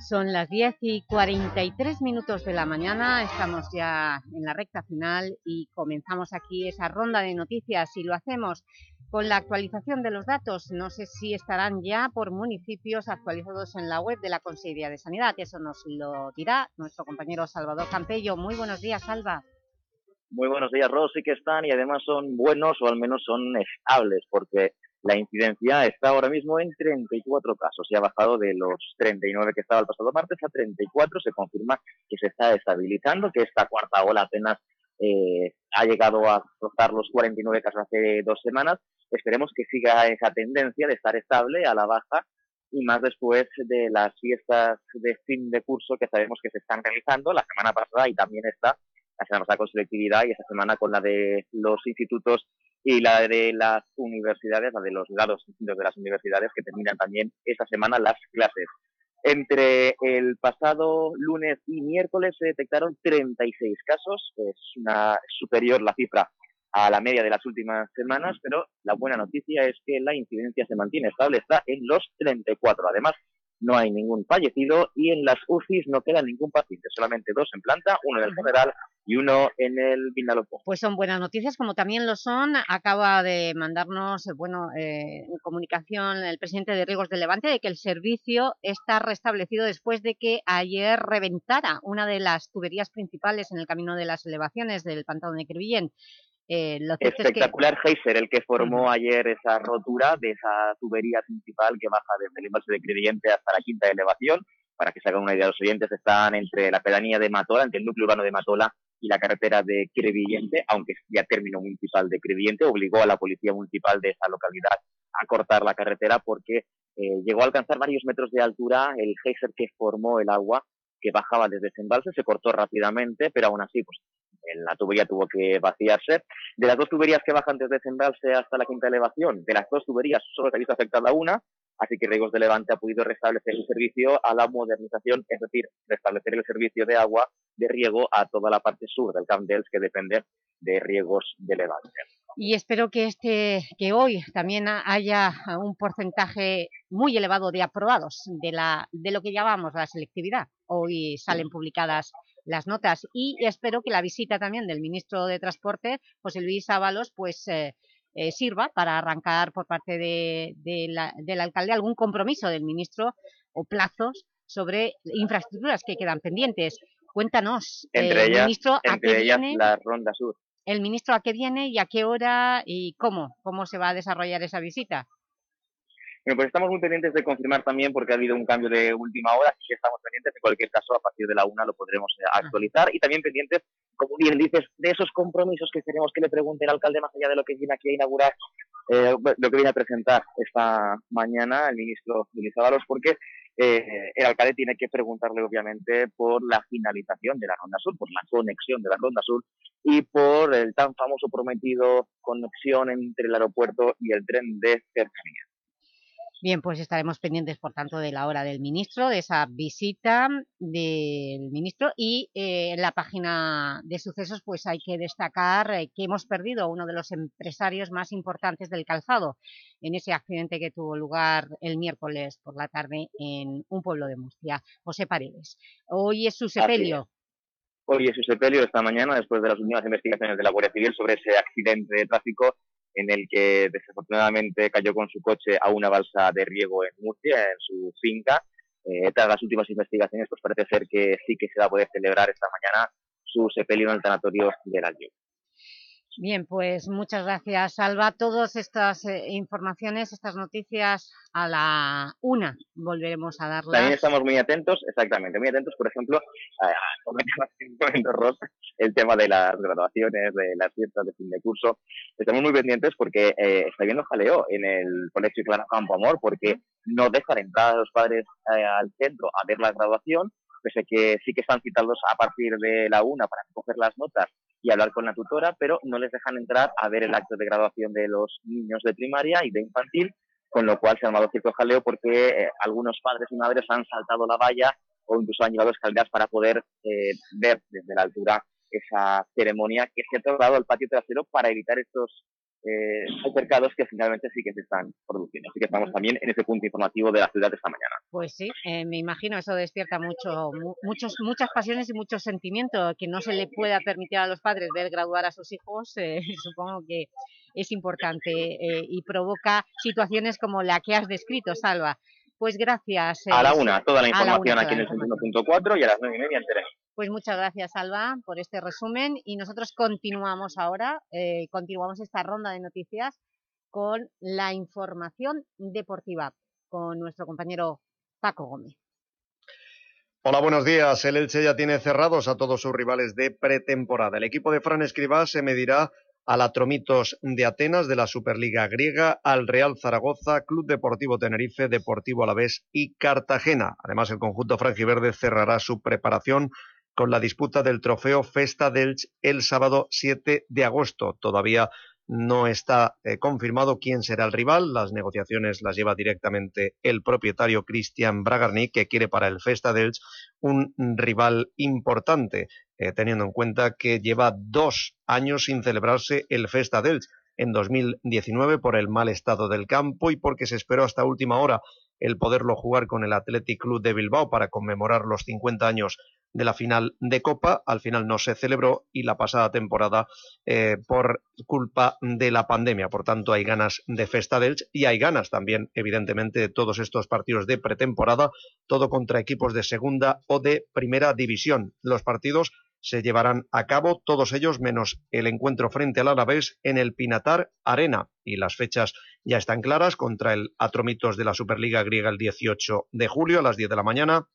Son las 10 y 43 minutos de la mañana, estamos ya en la recta final y comenzamos aquí esa ronda de noticias y lo hacemos con la actualización de los datos. No sé si estarán ya por municipios actualizados en la web de la Consejería de Sanidad, eso nos lo dirá nuestro compañero Salvador Campello. Muy buenos días, Salva. Muy buenos días, Ros, sí que están y además son buenos o al menos son estables porque la incidencia está ahora mismo en 34 casos y ha bajado de los 39 que estaba el pasado martes a 34. Se confirma que se está estabilizando, que esta cuarta ola apenas eh, ha llegado a rozar los 49 casos hace dos semanas. Esperemos que siga esa tendencia de estar estable a la baja y más después de las fiestas de fin de curso que sabemos que se están realizando la semana pasada y también está la semana pasada con selectividad y esta semana con la de los institutos y la de las universidades, la de los grados distintos de las universidades que terminan también esta semana las clases. Entre el pasado lunes y miércoles se detectaron 36 casos, es una superior la cifra a la media de las últimas semanas, pero la buena noticia es que la incidencia se mantiene estable, está en los 34. Además, no hay ningún fallecido y en las UCIs no queda ningún paciente, solamente dos en planta, uno en el general y uno en el Vinalopó. Pues son buenas noticias, como también lo son. Acaba de mandarnos, eh, bueno, eh, en comunicación el presidente de Riegos de Levante de que el servicio está restablecido después de que ayer reventara una de las tuberías principales en el camino de las elevaciones del pantano de Crevillén. Eh, Espectacular Heiser, el que formó ayer esa rotura de esa tubería principal que baja desde el embalse de Crevillente hasta la quinta elevación. Para que se hagan una idea los oyentes, están entre la pedanía de Matola, entre el núcleo urbano de Matola y la carretera de Crevillente, aunque ya término municipal de Crevillente, obligó a la policía municipal de esa localidad a cortar la carretera porque eh, llegó a alcanzar varios metros de altura el geyser que formó el agua que bajaba desde ese embalse, se cortó rápidamente, pero aún así, pues la tubería tuvo que vaciarse. De las dos tuberías que bajan desde ese embalse hasta la quinta elevación, de las dos tuberías solo se ha visto afectada una, así que Riegos de Levante ha podido restablecer el servicio a la modernización, es decir, restablecer el servicio de agua de riego a toda la parte sur del Camp Dels que depende de Riegos de Levante. Y espero que, este, que hoy también haya un porcentaje muy elevado de aprobados de, la, de lo que llamamos la selectividad. Hoy salen publicadas las notas y espero que la visita también del ministro de Transporte, José Luis Ábalos, pues eh, eh, sirva para arrancar por parte de, del alcalde algún compromiso del ministro o plazos sobre infraestructuras que quedan pendientes. Cuéntanos, entre ellas, ministro, entre ellas la Ronda Sur. El ministro a qué viene y a qué hora y cómo, cómo se va a desarrollar esa visita. Bueno, pues estamos muy pendientes de confirmar también porque ha habido un cambio de última hora, así que estamos pendientes. En cualquier caso, a partir de la una lo podremos eh, actualizar y también pendientes, como bien dices, de esos compromisos que queremos que le pregunte el alcalde más allá de lo que viene aquí a inaugurar, eh, lo que viene a presentar esta mañana el ministro Luis Ábalos, porque eh, el alcalde tiene que preguntarle obviamente por la finalización de la Ronda Sur, por la conexión de la Ronda Sur y por el tan famoso prometido conexión entre el aeropuerto y el tren de cercanía. Bien, pues estaremos pendientes, por tanto, de la hora del ministro, de esa visita del ministro y eh, en la página de sucesos pues hay que destacar eh, que hemos perdido a uno de los empresarios más importantes del calzado en ese accidente que tuvo lugar el miércoles por la tarde en un pueblo de Murcia, José Paredes. Hoy es su sepelio. Hoy es su sepelio esta mañana, después de las últimas investigaciones de la Guardia Civil sobre ese accidente de tráfico en el que desafortunadamente cayó con su coche a una balsa de riego en Murcia, en su finca. Eh, tras las últimas investigaciones, pues parece ser que sí que se va a poder celebrar esta mañana su sepelio en el tanatorio del Albion. Bien, pues muchas gracias, Alba. Todas estas eh, informaciones, estas noticias a la una volveremos a darlas. También estamos muy atentos, exactamente, muy atentos, por ejemplo, a, el tema de las graduaciones, de las fiestas de fin de curso. Estamos muy pendientes porque eh, está habiendo jaleo en el Colegio Clara Campo Amor porque no dejan entrar a los padres eh, al centro a ver la graduación pese que sí que están citados a partir de la una para coger las notas y hablar con la tutora, pero no les dejan entrar a ver el acto de graduación de los niños de primaria y de infantil, con lo cual se ha armado cierto jaleo porque eh, algunos padres y madres han saltado la valla o incluso han llevado escaleras para poder eh, ver desde la altura esa ceremonia que se ha trasladado al patio trasero para evitar estos eh, altercados que finalmente sí que se están produciendo. Así que estamos también en ese punto informativo de la ciudad de esta mañana. Pues sí, eh, me imagino, eso despierta mucho, muchos, muchas pasiones y muchos sentimientos que no se le pueda permitir a los padres ver graduar a sus hijos, eh, supongo que es importante eh, y provoca situaciones como la que has descrito, Salva. Pues gracias. a la una, toda la información aquí en el 101.4 y a las nueve y media en pues muchas gracias, Alba, por este resumen y nosotros continuamos ahora, eh, continuamos esta ronda de noticias con la información deportiva con nuestro compañero Paco Gómez. Hola, buenos días. El Elche ya tiene cerrados a todos sus rivales de pretemporada. El equipo de Fran Escribá se medirá al Atromitos de Atenas de la Superliga griega, al Real Zaragoza, Club Deportivo Tenerife, Deportivo Alavés y Cartagena. Además, el conjunto franjiverde cerrará su preparación con la disputa del trofeo Festa del el sábado 7 de agosto. Todavía no está eh, confirmado quién será el rival. Las negociaciones las lleva directamente el propietario Cristian Bragarni, que quiere para el Festa dels un rival importante, eh, teniendo en cuenta que lleva dos años sin celebrarse el Festa dels en 2019 por el mal estado del campo y porque se esperó hasta última hora el poderlo jugar con el Athletic Club de Bilbao para conmemorar los 50 años de la final de Copa. Al final no se celebró y la pasada temporada eh, por culpa de la pandemia. Por tanto, hay ganas de Festa y hay ganas también, evidentemente, de todos estos partidos de pretemporada, todo contra equipos de segunda o de primera división. Los partidos se llevarán a cabo todos ellos menos el encuentro frente al Alavés en el Pinatar Arena. Y las fechas ya están claras contra el Atromitos de la Superliga griega el 18 de julio a las 10 de la mañana,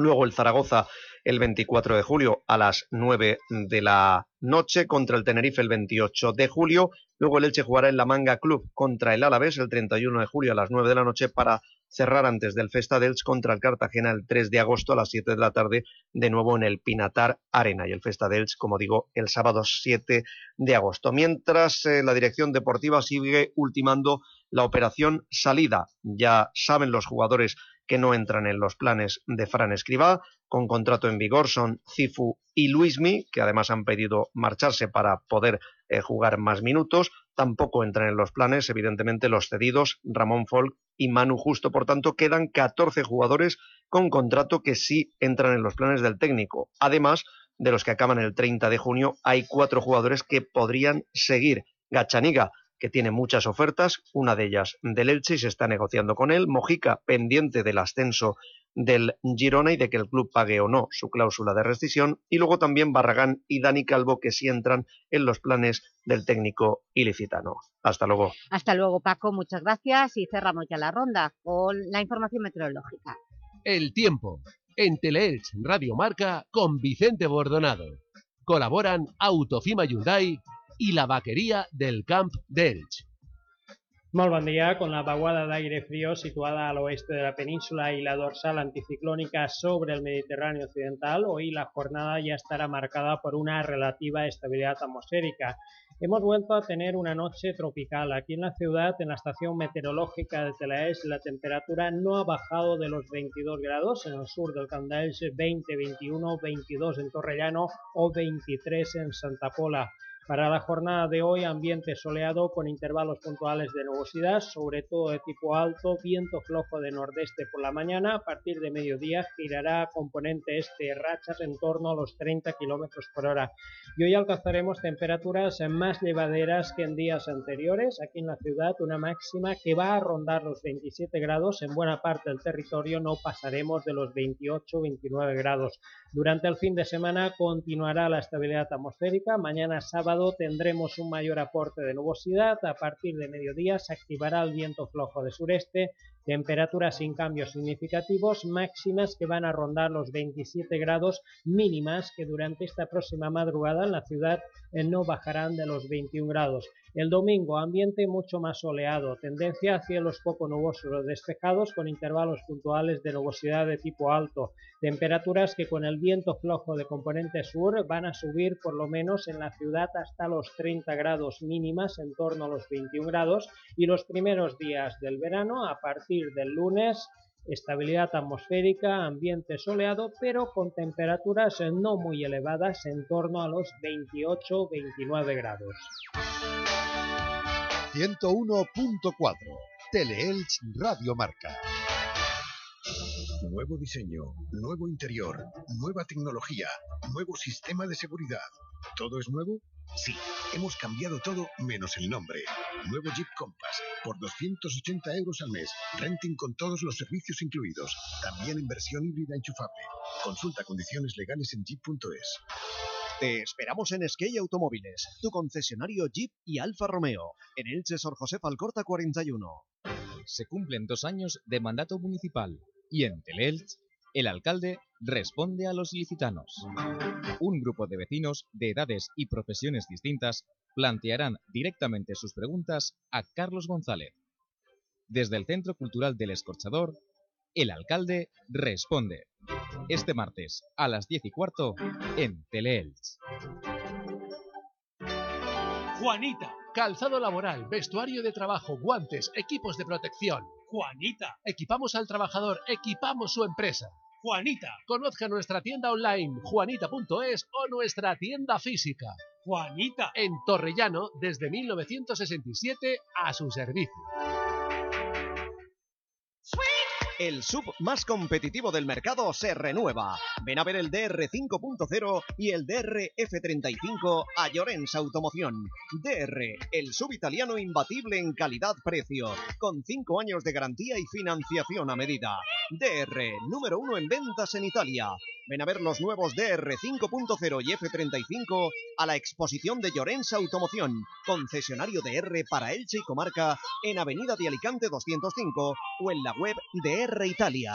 luego el Zaragoza el 24 de julio a las 9 de la noche contra el Tenerife el 28 de julio. Luego el Elche jugará en la Manga Club contra el Alavés el 31 de julio a las 9 de la noche para cerrar antes del Festa dels contra el Cartagena el 3 de agosto a las 7 de la tarde, de nuevo en el Pinatar Arena. Y el Festa dels, como digo, el sábado 7 de agosto. Mientras eh, la dirección deportiva sigue ultimando la operación salida. Ya saben los jugadores que no entran en los planes de Fran Escribá. Con contrato en vigor son Cifu y Luismi, que además han pedido marcharse para poder eh, jugar más minutos. Tampoco entran en los planes, evidentemente, los cedidos Ramón Folk y Manu Justo. Por tanto, quedan 14 jugadores con contrato que sí entran en los planes del técnico. Además de los que acaban el 30 de junio, hay cuatro jugadores que podrían seguir. Gachaniga que tiene muchas ofertas, una de ellas del Elche y se está negociando con él. Mojica, pendiente del ascenso del Girona y de que el club pague o no su cláusula de rescisión. Y luego también Barragán y Dani Calvo, que sí entran en los planes del técnico ilicitano. Hasta luego. Hasta luego, Paco. Muchas gracias y cerramos ya la ronda con la información meteorológica. El tiempo. En Teleelch Radio Marca con Vicente Bordonado. Colaboran Autofima Hyundai y la vaquería del Camp d'Elx. Molt bon dia. Con la vaguada d'aire frío situada al oeste de la península y la dorsal anticiclónica sobre el Mediterráneo occidental, hoy la jornada ya estará marcada por una relativa estabilidad atmosférica. Hemos vuelto a tener una noche tropical. Aquí en la ciudad, en la estación meteorológica de Telaes, la temperatura no ha bajado de los 22 grados. En el sur del Candaels, 20, 21, 22 en Torrellano o 23 en Santa Pola. Para la jornada de hoy, ambiente soleado con intervalos puntuales de nubosidad, sobre todo de tipo alto, viento flojo de nordeste por la mañana, a partir de mediodía girará componente este, rachas en torno a los 30 km por hora. Y hoy alcanzaremos temperaturas más llevaderas que en días anteriores, aquí en la ciudad una máxima que va a rondar los 27 grados, en buena parte del territorio no pasaremos de los 28-29 grados. Durante el fin de semana continuará la estabilidad atmosférica, mañana sábado tendremos un mayor aporte de nubosidad, a partir de mediodía se activará el viento flojo de sureste, temperaturas sin cambios significativos, máximas que van a rondar los 27 grados mínimas que durante esta próxima madrugada en la ciudad eh, no bajarán de los 21 grados. El domingo, ambiente mucho más soleado, tendencia a cielos poco nubosos despejados con intervalos puntuales de nubosidad de tipo alto, temperaturas que con el viento flojo de componente sur van a subir por lo menos en la ciudad hasta los 30 grados mínimas, en torno a los 21 grados, y los primeros días del verano, a partir del lunes, estabilidad atmosférica, ambiente soleado, pero con temperaturas no muy elevadas, en torno a los 28-29 grados. 101.4 Teleelch Radio Marca. Nuevo diseño, nuevo interior, nueva tecnología, nuevo sistema de seguridad. ¿Todo es nuevo? Sí, hemos cambiado todo menos el nombre. Nuevo Jeep Compass, por 280 euros al mes. Renting con todos los servicios incluidos. También en versión híbrida enchufable. Consulta condiciones legales en jeep.es. Te esperamos en Skate Automóviles, tu concesionario Jeep y Alfa Romeo, en Elche Sor José Alcorta 41. Se cumplen dos años de mandato municipal y en Teleelch el alcalde responde a los ilicitanos. Un grupo de vecinos de edades y profesiones distintas plantearán directamente sus preguntas a Carlos González. Desde el Centro Cultural del Escorchador, el alcalde responde. Este martes, a las 10 y cuarto, en Teleelch. Juanita. Calzado laboral, vestuario de trabajo, guantes, equipos de protección. Juanita. Equipamos al trabajador, equipamos su empresa. Juanita. Conozca nuestra tienda online, juanita.es o nuestra tienda física. Juanita. En Torrellano, desde 1967, a su servicio. El sub más competitivo del mercado se renueva. Ven a ver el DR 5.0 y el DR F35 a Llorens Automoción. DR, el sub italiano imbatible en calidad-precio, con 5 años de garantía y financiación a medida. DR, número uno en ventas en Italia. Ven a ver los nuevos DR 5.0 y F35 a la exposición de Llorens Automoción, concesionario de R para Elche y Comarca en Avenida de Alicante 205 o en la web de R Italia.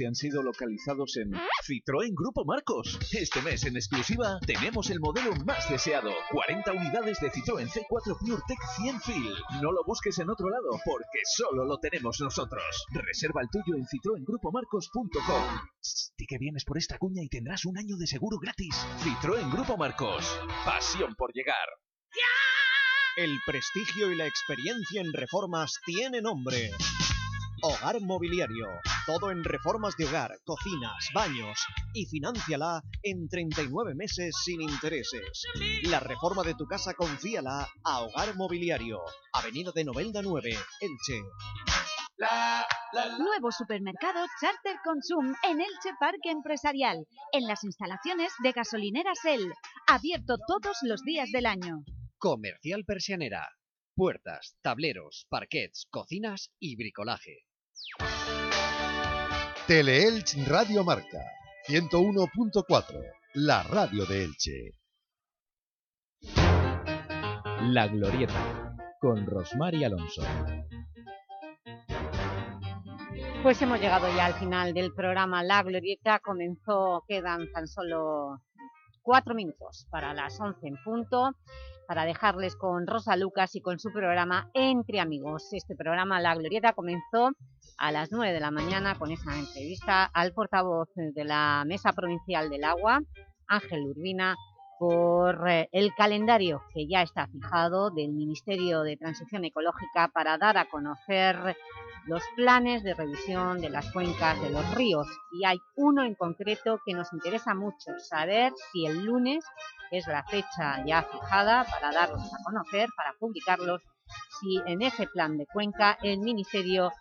y han sido localizados en Citroën Grupo Marcos. Este mes en exclusiva tenemos el modelo más deseado. 40 unidades de Citroën C4 PureTech 100 Fil. No lo busques en otro lado porque solo lo tenemos nosotros. Reserva el tuyo en citroengrupomarcos.com. Di que vienes por esta cuña y tendrás un año de seguro gratis. Citroën Grupo Marcos. Pasión por llegar. El prestigio y la experiencia en reformas tiene nombre. Hogar Mobiliario. Todo en reformas de hogar, cocinas, baños. Y financiala en 39 meses sin intereses. La reforma de tu casa confíala a Hogar Mobiliario. Avenida de Novelda 9, Elche. Nuevo supermercado Charter Consum en Elche Parque Empresarial, en las instalaciones de gasolineras El, abierto todos los días del año. Comercial Persianera. Puertas, tableros, parquets, cocinas y bricolaje. Teleelch Radio Marca 101.4, la radio de Elche. La Glorieta, con Rosmar y Alonso. Pues hemos llegado ya al final del programa La Glorieta. Comenzó, quedan tan solo cuatro minutos para las once en punto para dejarles con Rosa Lucas y con su programa Entre Amigos. Este programa, La Glorieta, comenzó a las 9 de la mañana con esa entrevista al portavoz de la Mesa Provincial del Agua, Ángel Urbina, por eh, el calendario que ya está fijado del Ministerio de Transición Ecológica para dar a conocer los planes de revisión de las cuencas de los ríos. Y hay uno en concreto que nos interesa mucho, saber si el lunes es la fecha ya fijada para darlos a conocer, para publicarlos, si en ese plan de cuenca el Ministerio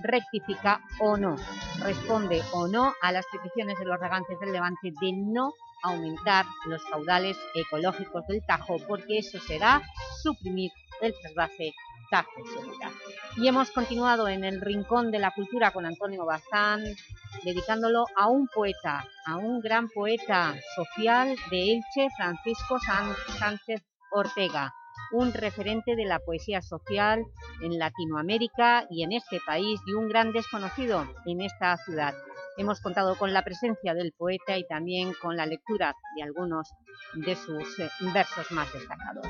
rectifica o no, responde o no a las peticiones de los regantes del Levante de no aumentar los caudales ecológicos del Tajo, porque eso será suprimir el trasvase Y hemos continuado en el Rincón de la Cultura con Antonio Bazán, dedicándolo a un poeta, a un gran poeta social de Elche, Francisco Sánchez Ortega, un referente de la poesía social en Latinoamérica y en este país y un gran desconocido en esta ciudad. Hemos contado con la presencia del poeta y también con la lectura de algunos de sus eh, versos más destacados.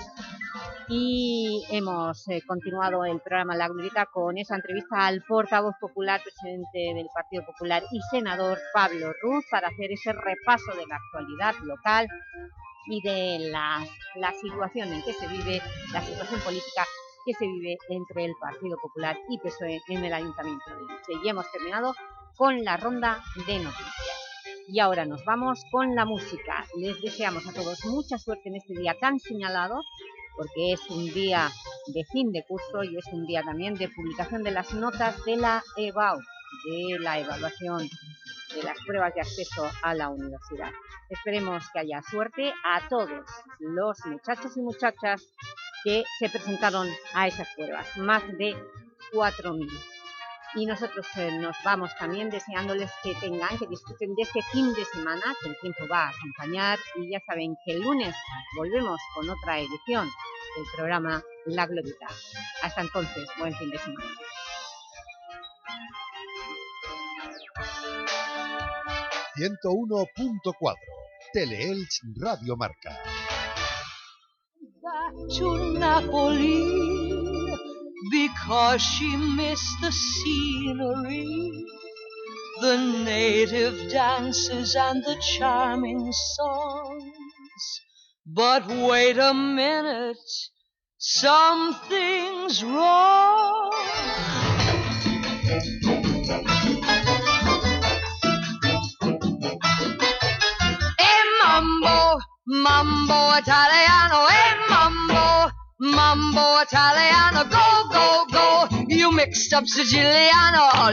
Y hemos eh, continuado el programa La Glorita con esa entrevista al portavoz popular, presidente del Partido Popular y senador Pablo Ruz para hacer ese repaso de la actualidad local y de la, la situación en que se vive, la situación política que se vive entre el Partido Popular y PSOE en el Ayuntamiento de Elche. Y hemos terminado con la ronda de noticias. Y ahora nos vamos con la música. Les deseamos a todos mucha suerte en este día tan señalado, porque es un día de fin de curso y es un día también de publicación de las notas de la EBAU, de la evaluación de las pruebas de acceso a la universidad. Esperemos que haya suerte a todos los muchachos y muchachas que se presentaron a esas pruebas, más de 4.000. Y nosotros eh, nos vamos también deseándoles que tengan, que disfruten de este fin de semana, que el tiempo va a acompañar. Y ya saben que el lunes volvemos con otra edición del programa La Glorita. Hasta entonces, buen fin de semana. ...101.4... Teleelch Radio Marca. Because she missed the scenery, the native dances and the charming songs. But wait a minute, something's wrong. Mambo, mambo italiano, mambo, mambo italiano, go, go, go. You mixed up Siciliano.